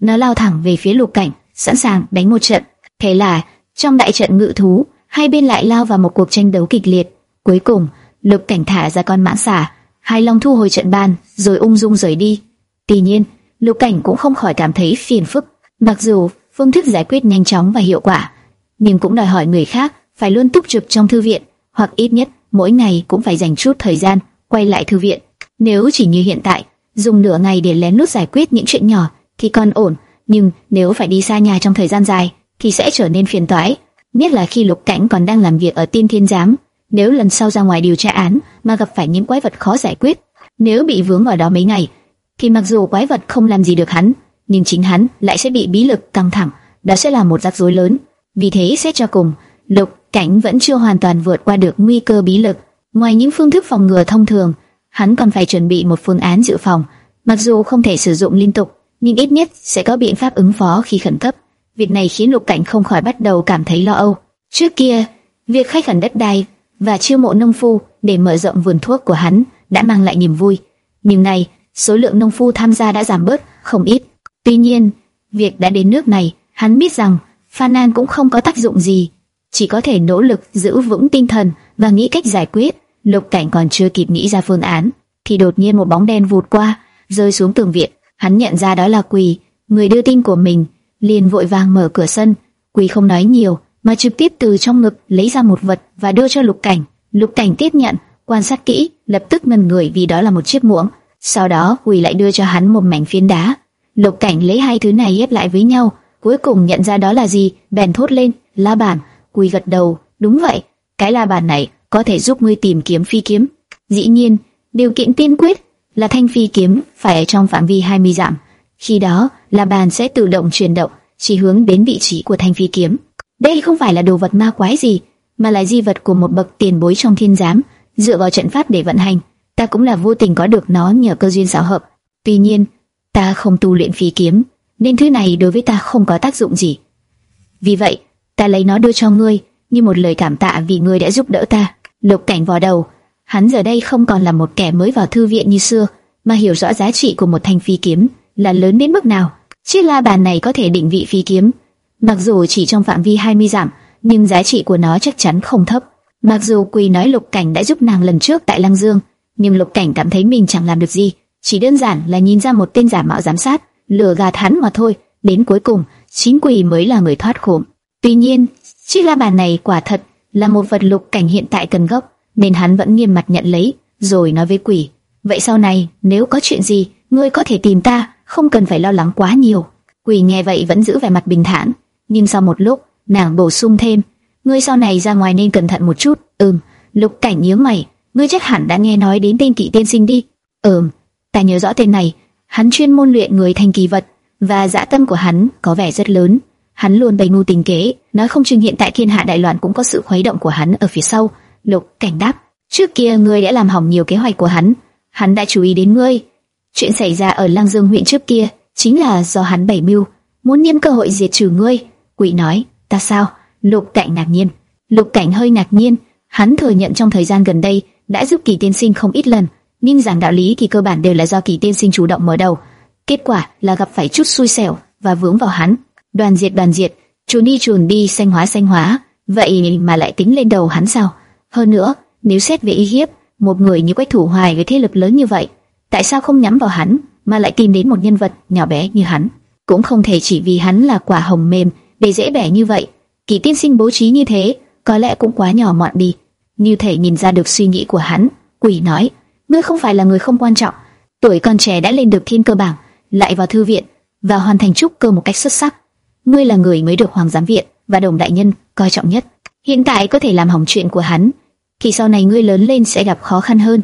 Nó lao thẳng về phía Lục Cảnh, sẵn sàng đánh một trận. Thế là, trong đại trận ngự thú, hai bên lại lao vào một cuộc tranh đấu kịch liệt. Cuối cùng, Lục Cảnh thả ra con mãng xà, hai long thu hồi trận bàn, rồi ung dung rời đi. Tuy nhiên, Lục Cảnh cũng không khỏi cảm thấy phiền phức, mặc dù phương thức giải quyết nhanh chóng và hiệu quả, nhưng cũng đòi hỏi người khác phải luôn túc trực trong thư viện, hoặc ít nhất mỗi ngày cũng phải dành chút thời gian quay lại thư viện. Nếu chỉ như hiện tại, dùng nửa ngày để lén lút giải quyết những chuyện nhỏ thì còn ổn, nhưng nếu phải đi xa nhà trong thời gian dài thì sẽ trở nên phiền toái, nhất là khi Lục Cảnh còn đang làm việc ở Tiên Thiên Giám. Nếu lần sau ra ngoài điều tra án mà gặp phải những quái vật khó giải quyết, nếu bị vướng vào đó mấy ngày, thì mặc dù quái vật không làm gì được hắn, nhưng chính hắn lại sẽ bị bí lực căng thẳng, đó sẽ là một rắc rối lớn. Vì thế xét cho cùng, Lục Cảnh vẫn chưa hoàn toàn vượt qua được nguy cơ bí lực. Ngoài những phương thức phòng ngừa thông thường, hắn còn phải chuẩn bị một phương án dự phòng, mặc dù không thể sử dụng liên tục, nhưng ít nhất sẽ có biện pháp ứng phó khi khẩn cấp. Việc này khiến Lục Cảnh không khỏi bắt đầu cảm thấy lo âu. Trước kia, việc khai khẩn đất đai và chiêu mộ nông phu để mở rộng vườn thuốc của hắn đã mang lại niềm vui, nhưng nay số lượng nông phu tham gia đã giảm bớt không ít. Tuy nhiên, việc đã đến nước này, hắn biết rằng Phan An cũng không có tác dụng gì, chỉ có thể nỗ lực giữ vững tinh thần và nghĩ cách giải quyết. Lục Cảnh còn chưa kịp nghĩ ra phương án, thì đột nhiên một bóng đen vụt qua, rơi xuống tường viện. Hắn nhận ra đó là Quỳ, người đưa tin của mình, liền vội vàng mở cửa sân. Quỳ không nói nhiều, mà trực tiếp từ trong ngực lấy ra một vật và đưa cho Lục Cảnh. Lục Cảnh tiếp nhận, quan sát kỹ, lập tức ngần người vì đó là một chiếc muỗng. Sau đó Quỳ lại đưa cho hắn một mảnh phiến đá. Lục Cảnh lấy hai thứ này ghép lại với nhau, cuối cùng nhận ra đó là gì, bèn thốt lên, la bàn. Quỳ gật đầu, đúng vậy, cái la bàn này có thể giúp ngươi tìm kiếm phi kiếm. Dĩ nhiên, điều kiện tiên quyết là thanh phi kiếm phải ở trong phạm vi 20 dặm. Khi đó, la bàn sẽ tự động chuyển động, chỉ hướng đến vị trí của thanh phi kiếm. Đây không phải là đồ vật ma quái gì, mà là di vật của một bậc tiền bối trong thiên giám, dựa vào trận pháp để vận hành. Ta cũng là vô tình có được nó nhờ cơ duyên xảo hợp. Tuy nhiên, ta không tu luyện phi kiếm, nên thứ này đối với ta không có tác dụng gì. Vì vậy, ta lấy nó đưa cho ngươi, như một lời cảm tạ vì ngươi đã giúp đỡ ta. Lục Cảnh vò đầu, hắn giờ đây không còn là một kẻ mới vào thư viện như xưa, mà hiểu rõ giá trị của một thanh phi kiếm là lớn đến mức nào. Chiếc la bàn này có thể định vị phi kiếm, mặc dù chỉ trong phạm vi 20 dặm, nhưng giá trị của nó chắc chắn không thấp. Mặc dù Quỳ nói Lục Cảnh đã giúp nàng lần trước tại Lăng Dương, nhưng Lục Cảnh cảm thấy mình chẳng làm được gì, chỉ đơn giản là nhìn ra một tên giả mạo giám sát, lừa gạt hắn mà thôi. Đến cuối cùng, chính quỷ mới là người thoát khổ. Tuy nhiên, chiếc la bàn này quả thật là một vật Lục Cảnh hiện tại cần gốc, nên hắn vẫn nghiêm mặt nhận lấy, rồi nói với quỷ: "Vậy sau này, nếu có chuyện gì, ngươi có thể tìm ta, không cần phải lo lắng quá nhiều." quỷ nghe vậy vẫn giữ vẻ mặt bình thản, nhưng sau một lúc, nàng bổ sung thêm: "Ngươi sau này ra ngoài nên cẩn thận một chút." "Ừm." Lục Cảnh nhớ mày, "Ngươi chắc hẳn đã nghe nói đến tên Kỵ Tiên Sinh đi." "Ừm." Ta nhớ rõ tên này, hắn chuyên môn luyện người thành kỳ vật, và dạ tâm của hắn có vẻ rất lớn. Hắn luôn bày mưu tình kế, nói không chừng hiện tại thiên hạ đại loạn cũng có sự khuấy động của hắn ở phía sau. Lục cảnh đáp, trước kia ngươi đã làm hỏng nhiều kế hoạch của hắn, hắn đã chú ý đến ngươi. Chuyện xảy ra ở Lang Dương huyện trước kia chính là do hắn bày mưu, muốn nhân cơ hội diệt trừ ngươi. Quỷ nói, ta sao? Lục cảnh ngạc nhiên. Lục cảnh hơi ngạc nhiên, hắn thừa nhận trong thời gian gần đây đã giúp kỳ tiên sinh không ít lần, nhưng giảng đạo lý thì cơ bản đều là do kỳ tiên sinh chủ động mở đầu. Kết quả là gặp phải chút xui xẻo và vướng vào hắn. Đoàn diệt đoàn diệt, chuồn đi chuồn đi, xanh hóa xanh hóa, vậy mà lại tính lên đầu hắn sao? Hơn nữa, nếu xét về ý hiếp, một người như Quách Thủ Hoài với thế lực lớn như vậy, tại sao không nhắm vào hắn mà lại tìm đến một nhân vật nhỏ bé như hắn? Cũng không thể chỉ vì hắn là quả hồng mềm để dễ bẻ như vậy. Kỳ tiên sinh bố trí như thế, có lẽ cũng quá nhỏ mọn đi. Như thể nhìn ra được suy nghĩ của hắn, quỷ nói ngươi không phải là người không quan trọng, tuổi còn trẻ đã lên được thiên cơ bảng, lại vào thư viện và hoàn thành trúc cơ một cách xuất sắc. Ngươi là người mới được hoàng giám viện và đồng đại nhân coi trọng nhất. Hiện tại có thể làm hỏng chuyện của hắn, thì sau này ngươi lớn lên sẽ gặp khó khăn hơn.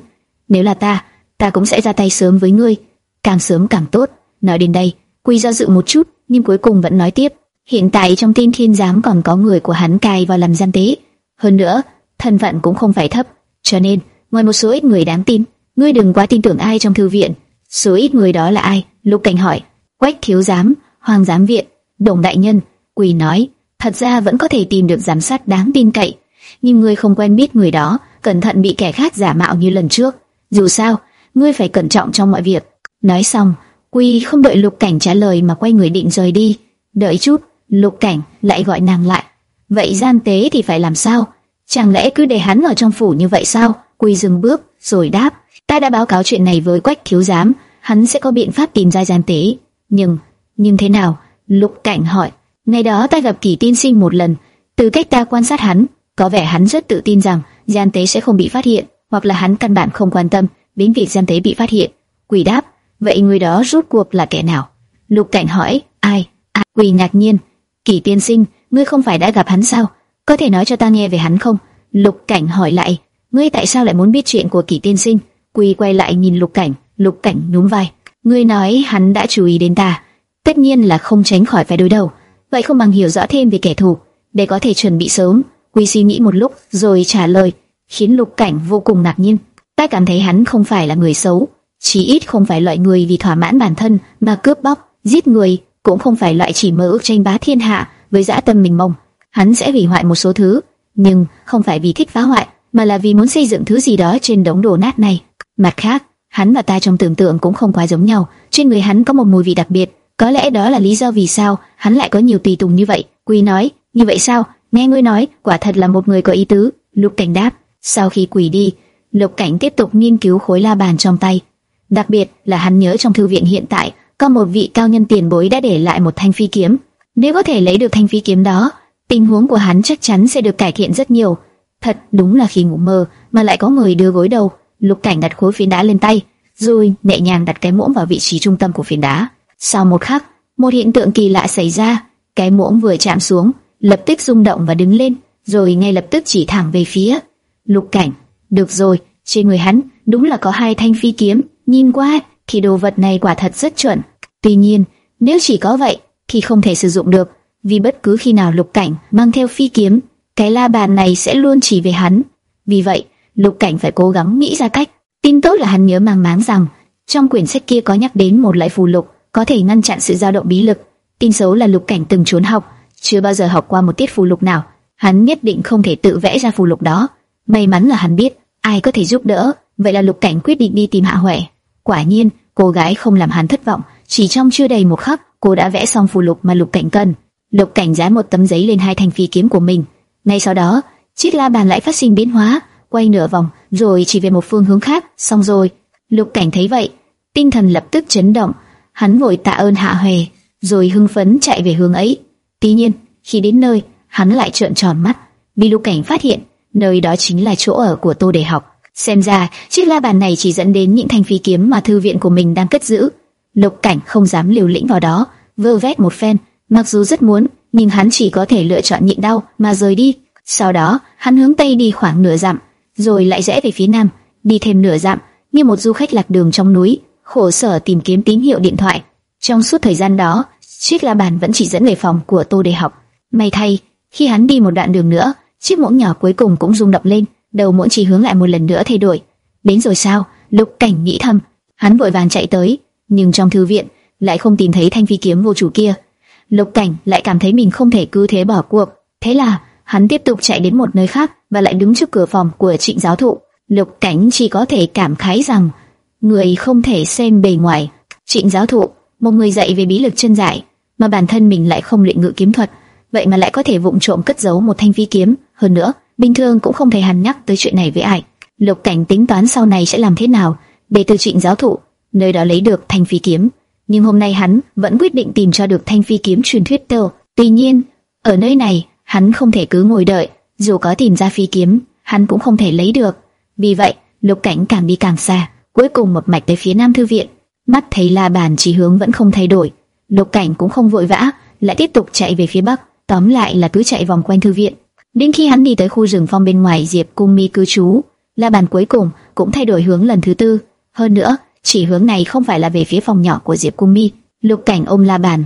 Nếu là ta, ta cũng sẽ ra tay sớm với ngươi, càng sớm càng tốt. Nói đến đây, Quy do dự một chút, nhưng cuối cùng vẫn nói tiếp. Hiện tại trong tin thiên giám còn có người của hắn cài vào làm gian tế. Hơn nữa, thân phận cũng không phải thấp, cho nên ngoài một số ít người đáng tin, ngươi đừng quá tin tưởng ai trong thư viện. Số ít người đó là ai? Lục Cảnh hỏi. Quách thiếu giám, hoàng giám viện, đồng đại nhân. Quỳ nói, thật ra vẫn có thể tìm được giám sát đáng tin cậy, nhưng ngươi không quen biết người đó, cẩn thận bị kẻ khác giả mạo như lần trước. Dù sao, ngươi phải cẩn trọng trong mọi việc. Nói xong, quỳ không đợi Lục Cảnh trả lời mà quay người định rời đi. Đợi chút, Lục Cảnh lại gọi nàng lại. Vậy gian tế thì phải làm sao? Chẳng lẽ cứ để hắn ở trong phủ như vậy sao? Quy dừng bước, rồi đáp. Ta đã báo cáo chuyện này với Quách thiếu giám, hắn sẽ có biện pháp tìm ra gian tế. Nhưng, nhưng thế nào? Lục Cảnh hỏi. Ngày đó ta gặp Kỳ Tiên Sinh một lần, từ cách ta quan sát hắn, có vẻ hắn rất tự tin rằng gian tế sẽ không bị phát hiện, hoặc là hắn căn bản không quan tâm đến việc gian tế bị phát hiện. Quỷ đáp, vậy người đó rút cuộc là kẻ nào? Lục Cảnh hỏi, ai? À, Quỷ ngạc nhiên, Kỳ Tiên Sinh, ngươi không phải đã gặp hắn sao? Có thể nói cho ta nghe về hắn không? Lục Cảnh hỏi lại, ngươi tại sao lại muốn biết chuyện của kỷ Tiên Sinh? Quỳ quay lại nhìn Lục Cảnh, Lục Cảnh nhún vai, ngươi nói hắn đã chú ý đến ta, tất nhiên là không tránh khỏi phải đối đầu, vậy không bằng hiểu rõ thêm về kẻ thù, để có thể chuẩn bị sớm. Quy suy nghĩ một lúc rồi trả lời, khiến Lục Cảnh vô cùng ngạc nhiên. Ta cảm thấy hắn không phải là người xấu, chí ít không phải loại người vì thỏa mãn bản thân mà cướp bóc, giết người, cũng không phải loại chỉ mơ ước tranh bá thiên hạ với dã tâm mình mông. Hắn sẽ hủy hoại một số thứ, nhưng không phải vì thích phá hoại, mà là vì muốn xây dựng thứ gì đó trên đống đổ nát này. Mặt khác, hắn và ta trong tưởng tượng cũng không quá giống nhau. Trên người hắn có một mùi vị đặc biệt, có lẽ đó là lý do vì sao hắn lại có nhiều tùy tùng như vậy. Quỳ nói, như vậy sao? Nghe ngươi nói, quả thật là một người có ý tứ. Lục Cảnh đáp. Sau khi quỳ đi, Lục Cảnh tiếp tục nghiên cứu khối la bàn trong tay. Đặc biệt là hắn nhớ trong thư viện hiện tại có một vị cao nhân tiền bối đã để lại một thanh phi kiếm. Nếu có thể lấy được thanh phi kiếm đó, tình huống của hắn chắc chắn sẽ được cải thiện rất nhiều. Thật đúng là khi ngủ mơ mà lại có người đưa gối đầu. Lục Cảnh đặt khối phiến đá lên tay, rồi nhẹ nhàng đặt cái muỗng vào vị trí trung tâm của phiến đá. Sau một khắc, một hiện tượng kỳ lạ xảy ra, cái muỗng vừa chạm xuống, lập tức rung động và đứng lên, rồi ngay lập tức chỉ thẳng về phía Lục Cảnh. Được rồi, trên người hắn đúng là có hai thanh phi kiếm, nhìn qua thì đồ vật này quả thật rất chuẩn. Tuy nhiên, nếu chỉ có vậy thì không thể sử dụng được, vì bất cứ khi nào Lục Cảnh mang theo phi kiếm, cái la bàn này sẽ luôn chỉ về hắn. Vì vậy, Lục Cảnh phải cố gắng nghĩ ra cách. Tin tốt là hắn nhớ mang máng rằng trong quyển sách kia có nhắc đến một loại phù lục có thể ngăn chặn sự dao động bí lực. Tin xấu là Lục Cảnh từng trốn học, chưa bao giờ học qua một tiết phù lục nào. Hắn nhất định không thể tự vẽ ra phù lục đó. May mắn là hắn biết ai có thể giúp đỡ, vậy là Lục Cảnh quyết định đi tìm Hạ Huệ. Quả nhiên, cô gái không làm hắn thất vọng, chỉ trong chưa đầy một khắc, cô đã vẽ xong phù lục mà Lục Cảnh cần. Lục Cảnh dán một tấm giấy lên hai thanh phi kiếm của mình. Ngay sau đó, chiếc la bàn lại phát sinh biến hóa, quay nửa vòng, rồi chỉ về một phương hướng khác. Xong rồi, Lục Cảnh thấy vậy, tinh thần lập tức chấn động, hắn vội tạ ơn Hạ Huệ, rồi hưng phấn chạy về hướng ấy. Tuy nhiên, khi đến nơi, hắn lại trợn tròn mắt, vì Lục Cảnh phát hiện nơi đó chính là chỗ ở của Tô Đề Học. Xem ra, chiếc la bàn này chỉ dẫn đến những thanh phi kiếm mà thư viện của mình đang cất giữ. Lục Cảnh không dám liều lĩnh vào đó, vơ vét một phen, mặc dù rất muốn, nhưng hắn chỉ có thể lựa chọn nhịn đau mà rời đi. Sau đó, hắn hướng tây đi khoảng nửa dặm, rồi lại rẽ về phía nam, đi thêm nửa dặm, như một du khách lạc đường trong núi, khổ sở tìm kiếm tín hiệu điện thoại. Trong suốt thời gian đó, chiếc la bàn vẫn chỉ dẫn về phòng của Tô Đề Học. May thay, khi hắn đi một đoạn đường nữa, chiếc muỗng nhỏ cuối cùng cũng rung động lên, đầu muỗng chỉ hướng lại một lần nữa thay đổi. Đến rồi sao? Lục Cảnh nghĩ thầm, hắn vội vàng chạy tới, nhưng trong thư viện lại không tìm thấy thanh phi kiếm vô chủ kia. Lục Cảnh lại cảm thấy mình không thể cứ thế bỏ cuộc, thế là hắn tiếp tục chạy đến một nơi khác và lại đứng trước cửa phòng của Trịnh giáo thụ. Lục Cảnh chỉ có thể cảm khái rằng người không thể xem bề ngoài. Trịnh giáo thụ, một người dạy về bí lực chân giải, mà bản thân mình lại không luyện ngự kiếm thuật, vậy mà lại có thể vụng trộm cất giấu một thanh phi kiếm. Hơn nữa, bình thường cũng không thể hắn nhắc tới chuyện này với ai. Lục Cảnh tính toán sau này sẽ làm thế nào để từ Trịnh giáo thụ nơi đó lấy được thanh phi kiếm. Nhưng hôm nay hắn vẫn quyết định tìm cho được thanh phi kiếm truyền thuyết tơ. Tuy nhiên, ở nơi này hắn không thể cứ ngồi đợi, dù có tìm ra phi kiếm, hắn cũng không thể lấy được. Vì vậy, Lục Cảnh càng đi càng xa, cuối cùng một mạch tới phía Nam thư viện. Mắt thấy la bàn chỉ hướng vẫn không thay đổi, Lục Cảnh cũng không vội vã, lại tiếp tục chạy về phía bắc. Tóm lại là cứ chạy vòng quanh thư viện. Đến khi hắn đi tới khu rừng phong bên ngoài Diệp Cung Mi cư trú, la bàn cuối cùng cũng thay đổi hướng lần thứ tư. Hơn nữa, chỉ hướng này không phải là về phía phòng nhỏ của Diệp Cung Mi. Lục Cảnh ôm la bàn,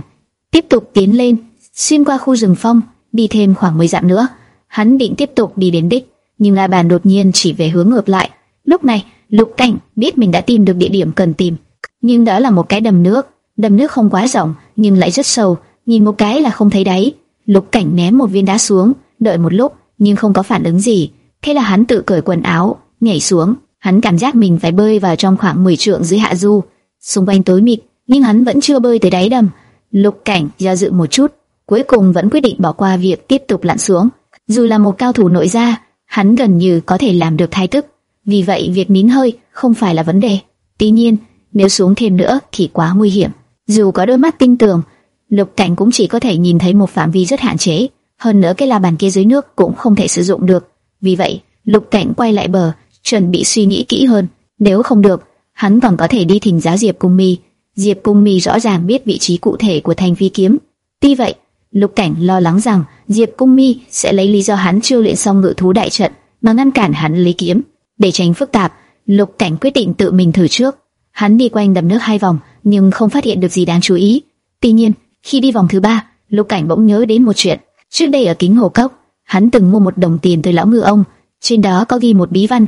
tiếp tục tiến lên, xuyên qua khu rừng phong, đi thêm khoảng 10 dặm nữa. Hắn định tiếp tục đi đến đích, nhưng la bàn đột nhiên chỉ về hướng ngược lại. Lúc này, Lục Cảnh biết mình đã tìm được địa điểm cần tìm, nhưng đó là một cái đầm nước. Đầm nước không quá rộng nhưng lại rất sâu, nhìn một cái là không thấy đáy. Lục Cảnh ném một viên đá xuống, đợi một lúc nhưng không có phản ứng gì. Thế là hắn tự cởi quần áo, nhảy xuống. Hắn cảm giác mình phải bơi vào trong khoảng 10 trượng dưới hạ du. Xung quanh tối mịt, nhưng hắn vẫn chưa bơi tới đáy đầm. Lục Cảnh do dự một chút, cuối cùng vẫn quyết định bỏ qua việc tiếp tục lặn xuống. Dù là một cao thủ nội gia, hắn gần như có thể làm được thái tức. Vì vậy việc nín hơi không phải là vấn đề. Tuy nhiên, nếu xuống thêm nữa thì quá nguy hiểm. Dù có đôi mắt tinh tường, Lục Cảnh cũng chỉ có thể nhìn thấy một phạm vi rất hạn chế. Hơn nữa cái la bàn kia dưới nước cũng không thể sử dụng được. Vì vậy, Lục Cảnh quay lại bờ, chuẩn bị suy nghĩ kỹ hơn. Nếu không được, hắn còn có thể đi thỉnh giáo Diệp Cung Mi. Diệp Cung Mi rõ ràng biết vị trí cụ thể của thanh phi kiếm. Tuy vậy, Lục Cảnh lo lắng rằng Diệp Cung Mi sẽ lấy lý do hắn chưa luyện xong ngự thú đại trận mà ngăn cản hắn lấy kiếm. Để tránh phức tạp, Lục Cảnh quyết định tự mình thử trước. Hắn đi quanh đầm nước hai vòng, nhưng không phát hiện được gì đáng chú ý. Tuy nhiên, khi đi vòng thứ ba, Lục Cảnh bỗng nhớ đến một chuyện. Trước đây ở kính hồ cốc, hắn từng mua một đồng tiền từ lão ngư ông, trên đó có ghi một bí văn.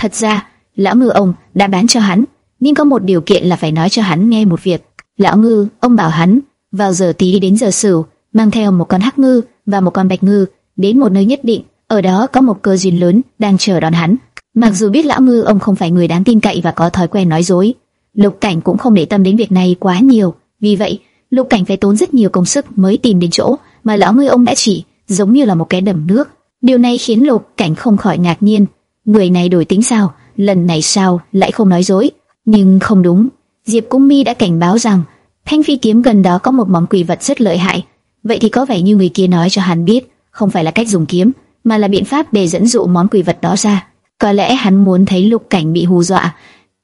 Thật ra, lão ngư ông đã bán cho hắn, nhưng có một điều kiện là phải nói cho hắn nghe một việc. Lão ngư, ông bảo hắn vào giờ tí đến giờ sửu, mang theo một con hắc ngư và một con bạch ngư đến một nơi nhất định, ở đó có một cơ duyên lớn đang chờ đón hắn. Mặc dù biết lão ngư ông không phải người đáng tin cậy và có thói quen nói dối, Lục Cảnh cũng không để tâm đến việc này quá nhiều, vì vậy Lục Cảnh phải tốn rất nhiều công sức mới tìm đến chỗ mà lão ngư ông đã chỉ, giống như là một cái đầm nước. Điều này khiến Lục Cảnh không khỏi ngạc nhiên, người này đổi tính sao? Lần này sao lại không nói dối? Nhưng không đúng, Diệp Cung Mi đã cảnh báo rằng Thanh Phi kiếm gần đó có một món quỷ vật rất lợi hại. Vậy thì có vẻ như người kia nói cho hắn biết, không phải là cách dùng kiếm, mà là biện pháp để dẫn dụ món quỷ vật đó ra. Có lẽ hắn muốn thấy Lục Cảnh bị hù dọa,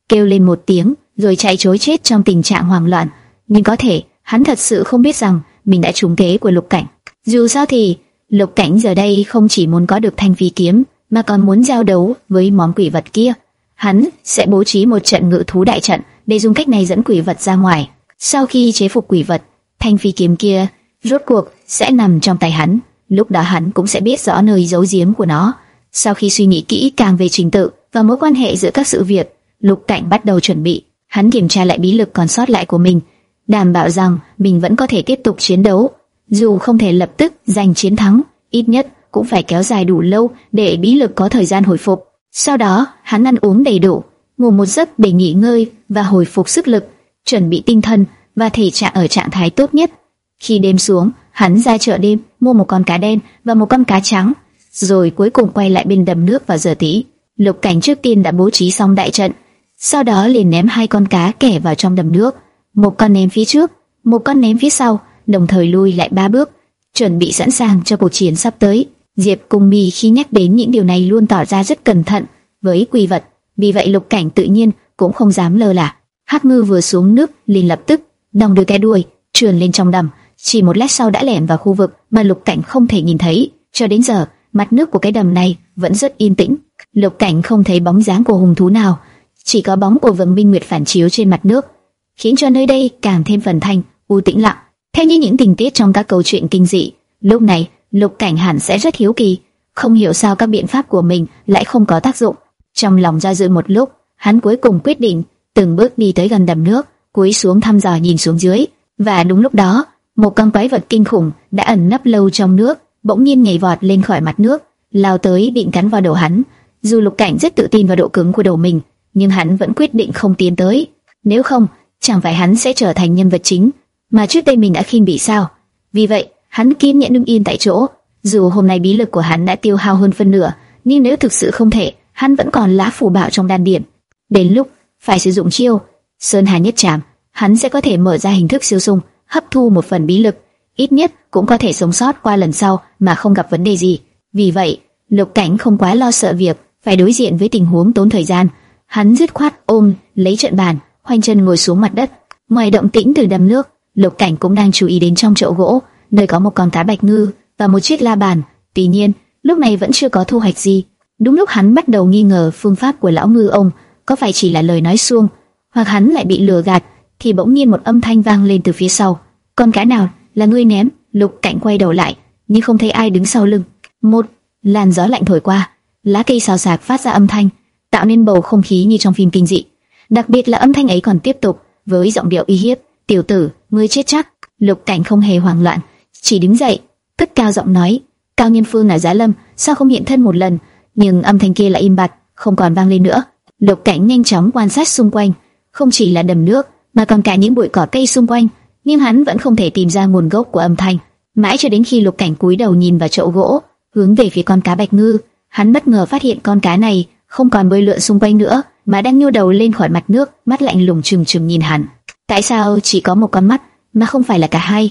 kêu lên một tiếng, rồi chạy trối chết trong tình trạng hoảng loạn. Nhưng có thể hắn thật sự không biết rằng mình đã trúng kế của Lục Cảnh. Dù sao thì Lục Cảnh giờ đây không chỉ muốn có được thanh phi kiếm, mà còn muốn giao đấu với món quỷ vật kia. Hắn sẽ bố trí một trận ngự thú đại trận để dùng cách này dẫn quỷ vật ra ngoài. Sau khi chế phục quỷ vật, thanh phi kiếm kia rốt cuộc sẽ nằm trong tay hắn. Lúc đó hắn cũng sẽ biết rõ nơi giấu giếm của nó. Sau khi suy nghĩ kỹ càng về trình tự và mối quan hệ giữa các sự việc, Lục Cảnh bắt đầu chuẩn bị. Hắn kiểm tra lại bí lực còn sót lại của mình, đảm bảo rằng mình vẫn có thể tiếp tục chiến đấu. Dù không thể lập tức giành chiến thắng, ít nhất cũng phải kéo dài đủ lâu để bí lực có thời gian hồi phục. Sau đó, hắn ăn uống đầy đủ, ngủ một giấc để nghỉ ngơi và hồi phục sức lực, chuẩn bị tinh thần và thể trạng ở trạng thái tốt nhất. Khi đêm xuống, hắn ra chợ đêm mua một con cá đen và một con cá trắng, rồi cuối cùng quay lại bên đầm nước vào giờ tí. Lục Cảnh trước tiên đã bố trí xong đại trận, sau đó liền ném hai con cá kẻ vào trong đầm nước, một con ném phía trước, một con ném phía sau, đồng thời lui lại ba bước, chuẩn bị sẵn sàng cho cuộc chiến sắp tới. Diệp Cung Mi khi nhắc đến những điều này luôn tỏ ra rất cẩn thận với quy vật, vì vậy Lục Cảnh tự nhiên cũng không dám lơ là. Hắc Ngư vừa xuống nước liền lập tức đồng đưa cái đuôi trườn lên trong đầm, chỉ một lát sau đã lẻn vào khu vực mà Lục Cảnh không thể nhìn thấy. Cho đến giờ, mặt nước của cái đầm này vẫn rất yên tĩnh. Lục Cảnh không thấy bóng dáng của hùng thú nào, chỉ có bóng của vầng minh nguyệt phản chiếu trên mặt nước, khiến cho nơi đây càng thêm phần thanh, u tĩnh lặng. Theo như những tình tiết trong các câu chuyện kinh dị, lúc này Lục Cảnh hẳn sẽ rất hiếu kỳ, không hiểu sao các biện pháp của mình lại không có tác dụng. Trong lòng do dự một lúc, hắn cuối cùng quyết định từng bước đi tới gần đầm nước, cúi xuống thăm dò nhìn xuống dưới. Và đúng lúc đó, một con quái vật kinh khủng đã ẩn nấp lâu trong nước, bỗng nhiên nhảy vọt lên khỏi mặt nước, lao tới định cắn vào đầu hắn. Dù Lục Cảnh rất tự tin vào độ cứng của đầu mình, nhưng hắn vẫn quyết định không tiến tới. Nếu không, chẳng phải hắn sẽ trở thành nhân vật chính mà trước đây mình đã khinh bị sao? Vì vậy, hắn kiên nhẫn đứng yên tại chỗ. Dù hôm nay bí lực của hắn đã tiêu hao hơn phân nửa, nhưng nếu thực sự không thể, hắn vẫn còn lá phù bảo trong đan điển. Đến lúc phải sử dụng chiêu Sơn Hà nhất trảm, hắn sẽ có thể mở ra hình thức siêu sung, hấp thu một phần bí lực, ít nhất cũng có thể sống sót qua lần sau mà không gặp vấn đề gì. Vì vậy, Lục Cảnh không quá lo sợ việc phải đối diện với tình huống tốn thời gian. Hắn dứt khoát ôm lấy trận bàn, khoanh chân ngồi xuống mặt đất. Ngoài động tĩnh từ đầm nước, Lục Cảnh cũng đang chú ý đến trong chậu gỗ, nơi có một con cá bạch ngư và một chiếc la bàn. Tuy nhiên, lúc này vẫn chưa có thu hoạch gì. Đúng lúc hắn bắt đầu nghi ngờ phương pháp của lão ngư ông có phải chỉ là lời nói suông, hoặc hắn lại bị lừa gạt, thì bỗng nhiên một âm thanh vang lên từ phía sau. Con cá nào? Là ngươi ném? Lục Cảnh quay đầu lại, nhưng không thấy ai đứng sau lưng. Một làn gió lạnh thổi qua, lá cây xào xạc phát ra âm thanh, tạo nên bầu không khí như trong phim kinh dị. Đặc biệt là âm thanh ấy còn tiếp tục với giọng điệu uy hiếp, "Tiểu tử, ngươi chết chắc." Lục Cảnh không hề hoảng loạn, chỉ đứng dậy, cất cao giọng nói, "Cao Nhân Phương là Giá Lâm, sao không hiện thân một lần?" Nhưng âm thanh kia lại im bặt, không còn vang lên nữa. Lục Cảnh nhanh chóng quan sát xung quanh, không chỉ là đầm nước, mà còn cả những bụi cỏ cây xung quanh, nhưng hắn vẫn không thể tìm ra nguồn gốc của âm thanh. Mãi cho đến khi Lục Cảnh cúi đầu nhìn vào chậu gỗ, hướng về phía con cá bạch ngư, hắn bất ngờ phát hiện con cá này không còn bơi lượn xung quanh nữa, mà đang nhô đầu lên khỏi mặt nước, mắt lạnh lùng trừng trừng nhìn hắn. Tại sao chỉ có một con mắt mà không phải là cả hai?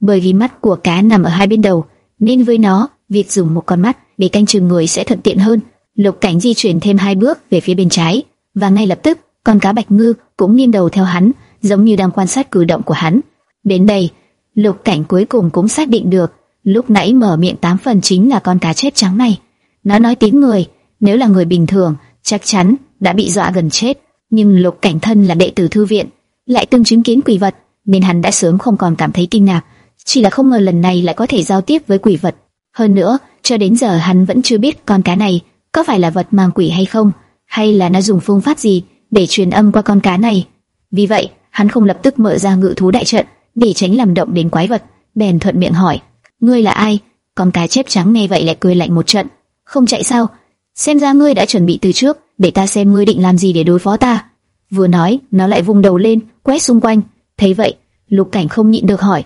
Bởi vì mắt của cá nằm ở hai bên đầu, nên với nó, việc dùng một con mắt để canh chừng người sẽ thuận tiện hơn. Lục Cảnh di chuyển thêm hai bước về phía bên trái, và ngay lập tức, con cá bạch ngư cũng nghiêng đầu theo hắn, giống như đang quan sát cử động của hắn. Đến đây, Lục Cảnh cuối cùng cũng xác định được, lúc nãy mở miệng tám phần chính là con cá chết trắng này. Nó nói tiếng người, nếu là người bình thường, chắc chắn đã bị dọa gần chết. Nhưng Lục Cảnh thân là đệ tử thư viện, lại từng chứng kiến quỷ vật, nên hắn đã sớm không còn cảm thấy kinh ngạc. Chỉ là không ngờ lần này lại có thể giao tiếp với quỷ vật. Hơn nữa, cho đến giờ hắn vẫn chưa biết con cá này có phải là vật mang quỷ hay không, hay là nó dùng phương pháp gì để truyền âm qua con cá này. Vì vậy, hắn không lập tức mở ra ngự thú đại trận để tránh làm động đến quái vật, bèn thuận miệng hỏi: "Ngươi là ai?" Con cá chép trắng nghe vậy lại cười lạnh một trận: "Không chạy sao? Xem ra ngươi đã chuẩn bị từ trước, để ta xem ngươi định làm gì để đối phó ta." Vừa nói, nó lại vung đầu lên, quét xung quanh. Thấy vậy, Lục Cảnh không nhịn được hỏi: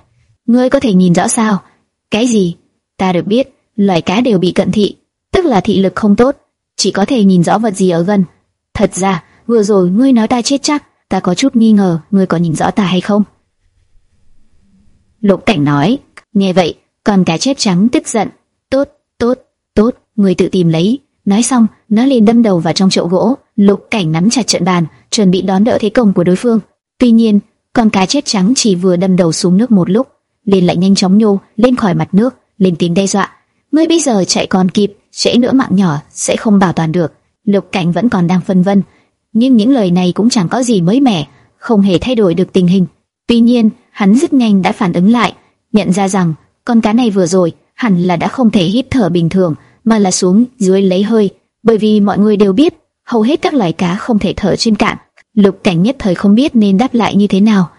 "Ngươi có thể nhìn rõ sao?" "Cái gì?" "Ta được biết, loài cá đều bị cận thị, tức là thị lực không tốt, chỉ có thể nhìn rõ vật gì ở gần. Thật ra, vừa rồi ngươi nói ta chết chắc, ta có chút nghi ngờ ngươi có nhìn rõ ta hay không." Lục Cảnh nói, nghe vậy, còn cá chép trắng tức giận, tốt, tốt, tốt, người tự tìm lấy. Nói xong, nó liền đâm đầu vào trong chậu gỗ. Lục Cảnh nắm chặt trận bàn, chuẩn bị đón đỡ thế công của đối phương. Tuy nhiên, con cá chép trắng chỉ vừa đâm đầu xuống nước một lúc, liền lại nhanh chóng nhô lên khỏi mặt nước, lên tiếng đe dọa. Ngươi bây giờ chạy còn kịp, trễ nữa mạng nhỏ sẽ không bảo toàn được. Lục Cảnh vẫn còn đang phân vân, nhưng những lời này cũng chẳng có gì mới mẻ, không hề thay đổi được tình hình. Tuy nhiên, hắn rất nhanh đã phản ứng lại, nhận ra rằng con cá này vừa rồi hẳn là đã không thể hít thở bình thường, mà là xuống dưới lấy hơi, bởi vì mọi người đều biết hầu hết các loài cá không thể thở trên cạn. Lục Cảnh nhất thời không biết nên đáp lại như thế nào.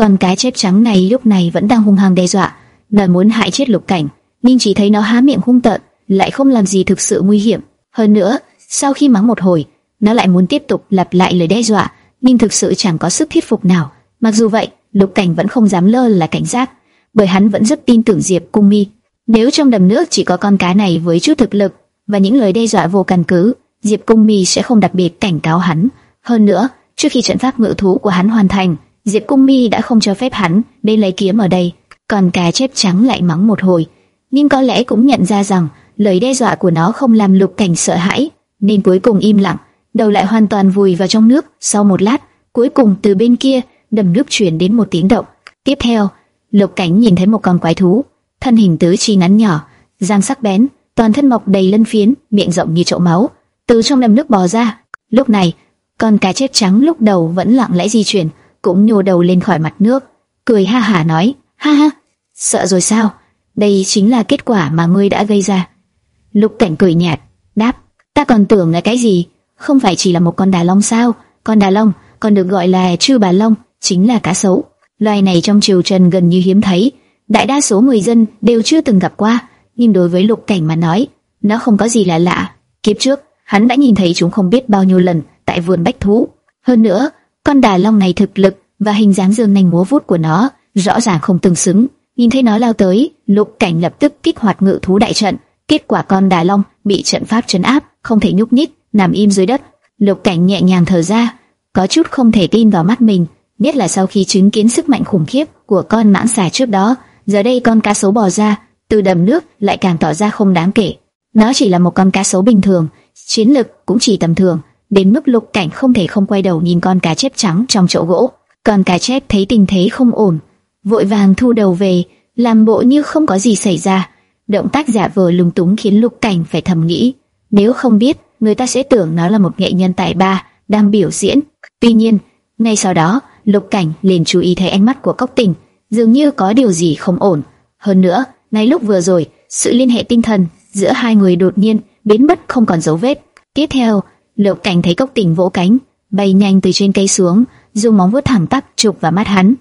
Con cái chép trắng này lúc này vẫn đang hung hăng đe dọa, nó muốn hại chết Lục Cảnh, nhưng chỉ thấy nó há miệng hung tợn, lại không làm gì thực sự nguy hiểm. Hơn nữa, sau khi mắng một hồi, nó lại muốn tiếp tục lặp lại lời đe dọa, nhưng thực sự chẳng có sức thuyết phục nào. Mặc dù vậy, Lục Cảnh vẫn không dám lơ là cảnh giác, bởi hắn vẫn rất tin tưởng Diệp Cung Mi. Nếu trong đầm nước chỉ có con cá này với chút thực lực và những lời đe dọa vô căn cứ, Diệp Cung Mi sẽ không đặc biệt cảnh cáo hắn. Hơn nữa, trước khi trận pháp ngự thú của hắn hoàn thành, Diệp Cung Mi đã không cho phép hắn bên lấy kiếm ở đây. Còn cá chép trắng lại mắng một hồi, nhưng có lẽ cũng nhận ra rằng lời đe dọa của nó không làm Lục Cảnh sợ hãi, nên cuối cùng im lặng, đầu lại hoàn toàn vùi vào trong nước. Sau một lát, cuối cùng từ bên kia đầm nước truyền đến một tiếng động. Tiếp theo, Lục Cảnh nhìn thấy một con quái thú, thân hình tứ chi ngắn nhỏ, răng sắc bén, toàn thân mọc đầy lân phiến, miệng rộng như chậu máu, từ trong đầm nước bò ra. Lúc này, con cá chép trắng lúc đầu vẫn lặng lẽ di chuyển, cũng nhô đầu lên khỏi mặt nước, cười ha hả nói: "Ha ha, sợ rồi sao? Đây chính là kết quả mà ngươi đã gây ra." Lục Cảnh cười nhạt, đáp: "Ta còn tưởng là cái gì? Không phải chỉ là một con đà long sao? Con đà long còn được gọi là chư bà long." chính là cá sấu. Loài này trong triều trần gần như hiếm thấy, đại đa số người dân đều chưa từng gặp qua, nhưng đối với Lục Cảnh mà nói, nó không có gì là lạ. Kiếp trước, hắn đã nhìn thấy chúng không biết bao nhiêu lần tại vườn bách thú. Hơn nữa, con đà long này thực lực và hình dáng dương nanh múa vuốt của nó rõ ràng không tương xứng. Nhìn thấy nó lao tới, Lục Cảnh lập tức kích hoạt ngự thú đại trận. Kết quả con đà long bị trận pháp trấn áp, không thể nhúc nhích, nằm im dưới đất. Lục Cảnh nhẹ nhàng thở ra, có chút không thể tin vào mắt mình biết là sau khi chứng kiến sức mạnh khủng khiếp của con mãng xà trước đó, giờ đây con cá sấu bò ra từ đầm nước lại càng tỏ ra không đáng kể. Nó chỉ là một con cá sấu bình thường, chiến lực cũng chỉ tầm thường, đến mức lục cảnh không thể không quay đầu nhìn con cá chép trắng trong chỗ gỗ. Con cá chép thấy tình thế không ổn, vội vàng thu đầu về, làm bộ như không có gì xảy ra. Động tác giả vờ lúng túng khiến lục cảnh phải thầm nghĩ, nếu không biết, người ta sẽ tưởng nó là một nghệ nhân tài ba đang biểu diễn. Tuy nhiên, ngay sau đó, Lục Cảnh liền chú ý thấy ánh mắt của Cốc Tình, dường như có điều gì không ổn. Hơn nữa, ngay lúc vừa rồi, sự liên hệ tinh thần giữa hai người đột nhiên biến mất không còn dấu vết. Tiếp theo, Lục Cảnh thấy Cốc Tỉnh vỗ cánh, bay nhanh từ trên cây xuống, dùng móng vuốt thẳng tắp chụp vào mắt hắn.